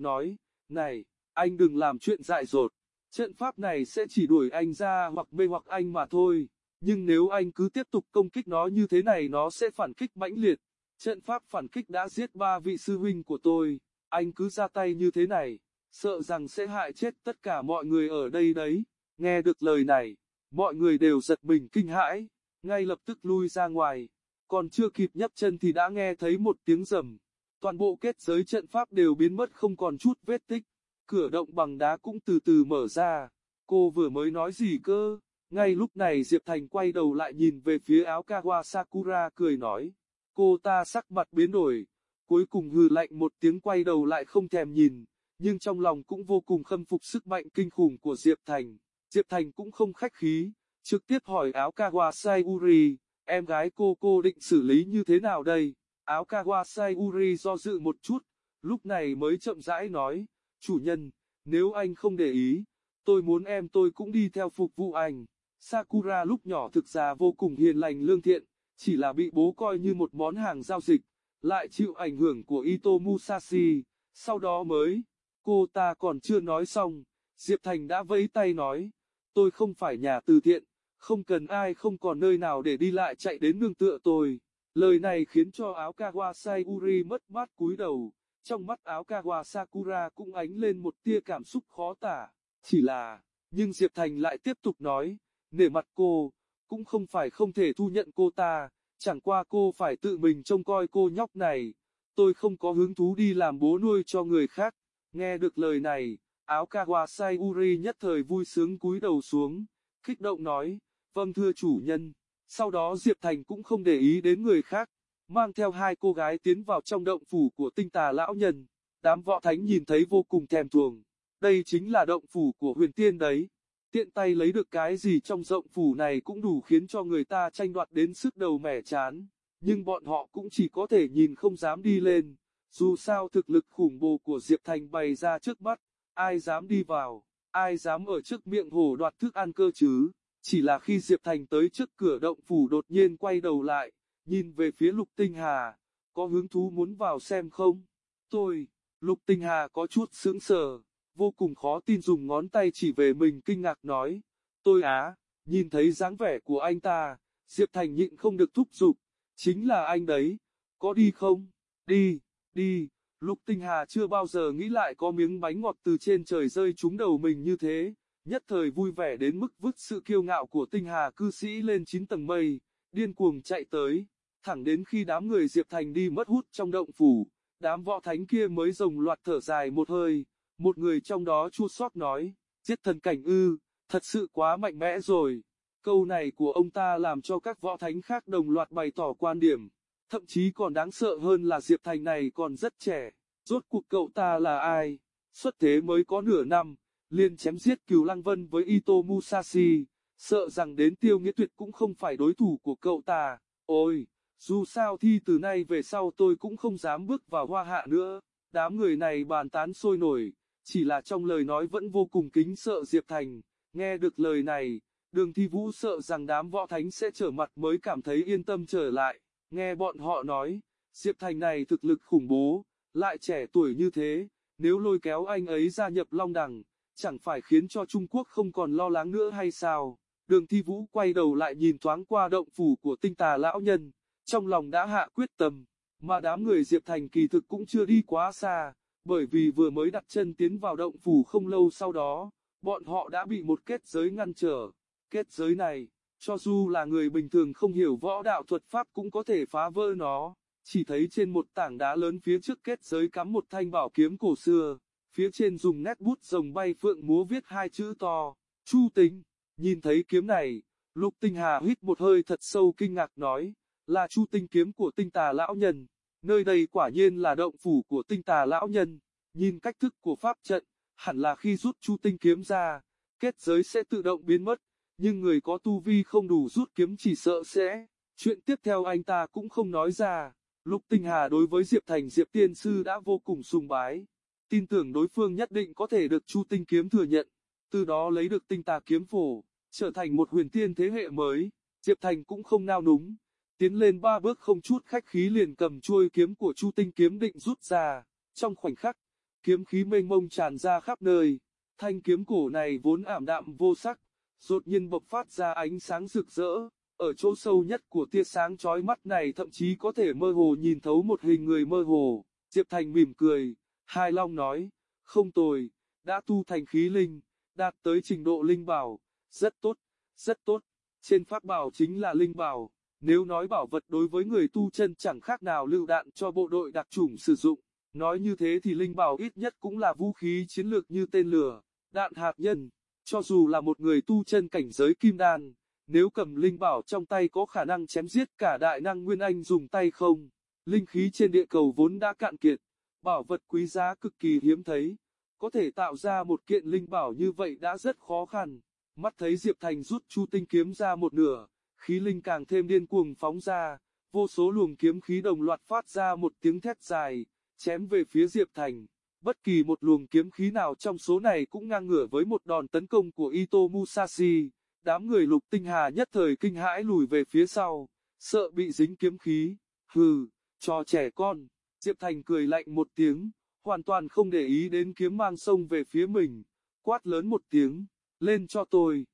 nói, này, anh đừng làm chuyện dại dột. Trận pháp này sẽ chỉ đuổi anh ra hoặc mê hoặc anh mà thôi. Nhưng nếu anh cứ tiếp tục công kích nó như thế này nó sẽ phản kích mãnh liệt. Trận pháp phản kích đã giết ba vị sư huynh của tôi. Anh cứ ra tay như thế này, sợ rằng sẽ hại chết tất cả mọi người ở đây đấy. Nghe được lời này, mọi người đều giật mình kinh hãi, ngay lập tức lui ra ngoài. còn chưa kịp nhấp chân thì đã nghe thấy một tiếng rầm. Toàn bộ kết giới trận pháp đều biến mất không còn chút vết tích. Cửa động bằng đá cũng từ từ mở ra. Cô vừa mới nói gì cơ? Ngay lúc này Diệp Thành quay đầu lại nhìn về phía áo Kawa Sakura cười nói. Cô ta sắc mặt biến đổi. Cuối cùng hừ lạnh một tiếng quay đầu lại không thèm nhìn. Nhưng trong lòng cũng vô cùng khâm phục sức mạnh kinh khủng của Diệp Thành. Diệp Thành cũng không khách khí. Trực tiếp hỏi áo Kawa Sayuri. Em gái cô cô định xử lý như thế nào đây? Áo Kawasai Uri do dự một chút, lúc này mới chậm rãi nói, chủ nhân, nếu anh không để ý, tôi muốn em tôi cũng đi theo phục vụ anh. Sakura lúc nhỏ thực ra vô cùng hiền lành lương thiện, chỉ là bị bố coi như một món hàng giao dịch, lại chịu ảnh hưởng của Ito Musashi, sau đó mới, cô ta còn chưa nói xong, Diệp Thành đã vẫy tay nói, tôi không phải nhà từ thiện, không cần ai không còn nơi nào để đi lại chạy đến nương tựa tôi. Lời này khiến cho áo Kawasai Uri mất mát cúi đầu, trong mắt áo Kawa Sakura cũng ánh lên một tia cảm xúc khó tả. Chỉ là, nhưng Diệp Thành lại tiếp tục nói, nể mặt cô, cũng không phải không thể thu nhận cô ta, chẳng qua cô phải tự mình trông coi cô nhóc này. Tôi không có hứng thú đi làm bố nuôi cho người khác. Nghe được lời này, áo Kawasai Uri nhất thời vui sướng cúi đầu xuống, kích động nói, vâng thưa chủ nhân. Sau đó Diệp Thành cũng không để ý đến người khác, mang theo hai cô gái tiến vào trong động phủ của tinh tà lão nhân. Đám võ thánh nhìn thấy vô cùng thèm thuồng. Đây chính là động phủ của huyền tiên đấy. Tiện tay lấy được cái gì trong rộng phủ này cũng đủ khiến cho người ta tranh đoạt đến sức đầu mẻ chán. Nhưng bọn họ cũng chỉ có thể nhìn không dám đi lên. Dù sao thực lực khủng bố của Diệp Thành bày ra trước mắt, ai dám đi vào, ai dám ở trước miệng hồ đoạt thức ăn cơ chứ. Chỉ là khi Diệp Thành tới trước cửa động phủ đột nhiên quay đầu lại, nhìn về phía Lục Tinh Hà, có hứng thú muốn vào xem không? Tôi, Lục Tinh Hà có chút sững sờ, vô cùng khó tin dùng ngón tay chỉ về mình kinh ngạc nói, tôi á, nhìn thấy dáng vẻ của anh ta, Diệp Thành nhịn không được thúc giục, chính là anh đấy, có đi không? Đi, đi, Lục Tinh Hà chưa bao giờ nghĩ lại có miếng bánh ngọt từ trên trời rơi trúng đầu mình như thế, nhất thời vui vẻ đến mức vứt sự kiêu ngạo của tinh hà cư sĩ lên chín tầng mây, điên cuồng chạy tới, thẳng đến khi đám người Diệp Thành đi mất hút trong động phủ, đám võ thánh kia mới rồng loạt thở dài một hơi, một người trong đó chua xót nói, giết thần cảnh ư, thật sự quá mạnh mẽ rồi. Câu này của ông ta làm cho các võ thánh khác đồng loạt bày tỏ quan điểm, thậm chí còn đáng sợ hơn là Diệp Thành này còn rất trẻ, rốt cuộc cậu ta là ai, xuất thế mới có nửa năm, liền chém giết cửu lăng vân với Ito Musashi, sợ rằng đến tiêu nghĩa tuyệt cũng không phải đối thủ của cậu ta. Ôi, dù sao thì từ nay về sau tôi cũng không dám bước vào hoa hạ nữa. Đám người này bàn tán sôi nổi, chỉ là trong lời nói vẫn vô cùng kính sợ Diệp Thành. Nghe được lời này, đường thi vũ sợ rằng đám võ thánh sẽ trở mặt mới cảm thấy yên tâm trở lại. Nghe bọn họ nói, Diệp Thành này thực lực khủng bố, lại trẻ tuổi như thế, nếu lôi kéo anh ấy gia nhập Long Đằng, chẳng phải khiến cho Trung Quốc không còn lo lắng nữa hay sao? Đường thi vũ quay đầu lại nhìn thoáng qua động phủ của tinh tà lão nhân, trong lòng đã hạ quyết tâm, mà đám người Diệp Thành kỳ thực cũng chưa đi quá xa, bởi vì vừa mới đặt chân tiến vào động phủ không lâu sau đó, bọn họ đã bị một kết giới ngăn trở. Kết giới này, cho dù là người bình thường không hiểu võ đạo thuật pháp cũng có thể phá vỡ nó, chỉ thấy trên một tảng đá lớn phía trước kết giới cắm một thanh bảo kiếm cổ xưa, phía trên dùng nét bút rồng bay phượng múa viết hai chữ to, Chu Tính, nhìn thấy kiếm này, Lục Tinh Hà hít một hơi thật sâu kinh ngạc nói, là Chu Tinh kiếm của tinh tà lão nhân, nơi đây quả nhiên là động phủ của tinh tà lão nhân, nhìn cách thức của pháp trận, hẳn là khi rút Chu Tinh kiếm ra, kết giới sẽ tự động biến mất, nhưng người có tu vi không đủ rút kiếm chỉ sợ sẽ, chuyện tiếp theo anh ta cũng không nói ra. Lục Tinh Hà đối với Diệp Thành Diệp Tiên Sư đã vô cùng sùng bái tin tưởng đối phương nhất định có thể được Chu Tinh Kiếm thừa nhận, từ đó lấy được tinh tà kiếm phổ, trở thành một huyền tiên thế hệ mới. Diệp Thành cũng không nao núng, tiến lên ba bước không chút khách khí liền cầm chuôi kiếm của Chu Tinh Kiếm định rút ra, trong khoảnh khắc, kiếm khí mênh mông tràn ra khắp nơi, thanh kiếm cổ này vốn ảm đạm vô sắc, đột nhiên bộc phát ra ánh sáng rực rỡ, ở chỗ sâu nhất của tia sáng chói mắt này thậm chí có thể mơ hồ nhìn thấu một hình người mơ hồ, Diệp Thành mỉm cười, Hai Long nói, không tồi, đã tu thành khí linh, đạt tới trình độ linh bảo, rất tốt, rất tốt, trên pháp bảo chính là linh bảo, Nếu nói bảo vật đối với người tu chân chẳng khác nào lựu đạn cho bộ đội đặc chủng sử dụng, nói như thế thì linh bảo ít nhất cũng là vũ khí chiến lược như tên lửa, đạn hạt nhân, cho dù là một người tu chân cảnh giới kim đan, nếu cầm linh bảo trong tay có khả năng chém giết cả đại năng Nguyên Anh dùng tay không, linh khí trên địa cầu vốn đã cạn kiệt, bảo vật quý giá cực kỳ hiếm thấy, có thể tạo ra một kiện linh bảo như vậy đã rất khó khăn. Mắt thấy Diệp Thành rút chu tinh kiếm ra một nửa, khí linh càng thêm điên cuồng phóng ra, vô số luồng kiếm khí đồng loạt phát ra một tiếng thét dài, chém về phía Diệp Thành. Bất kỳ một luồng kiếm khí nào trong số này cũng ngang ngửa với một đòn tấn công của Ito Musashi. Đám người lục tinh hà nhất thời kinh hãi lùi về phía sau, sợ bị dính kiếm khí. Hừ, cho trẻ con. Diệp Thành cười lạnh một tiếng, hoàn toàn không để ý đến kiếm mang sông về phía mình. Quát lớn một tiếng, lên cho tôi.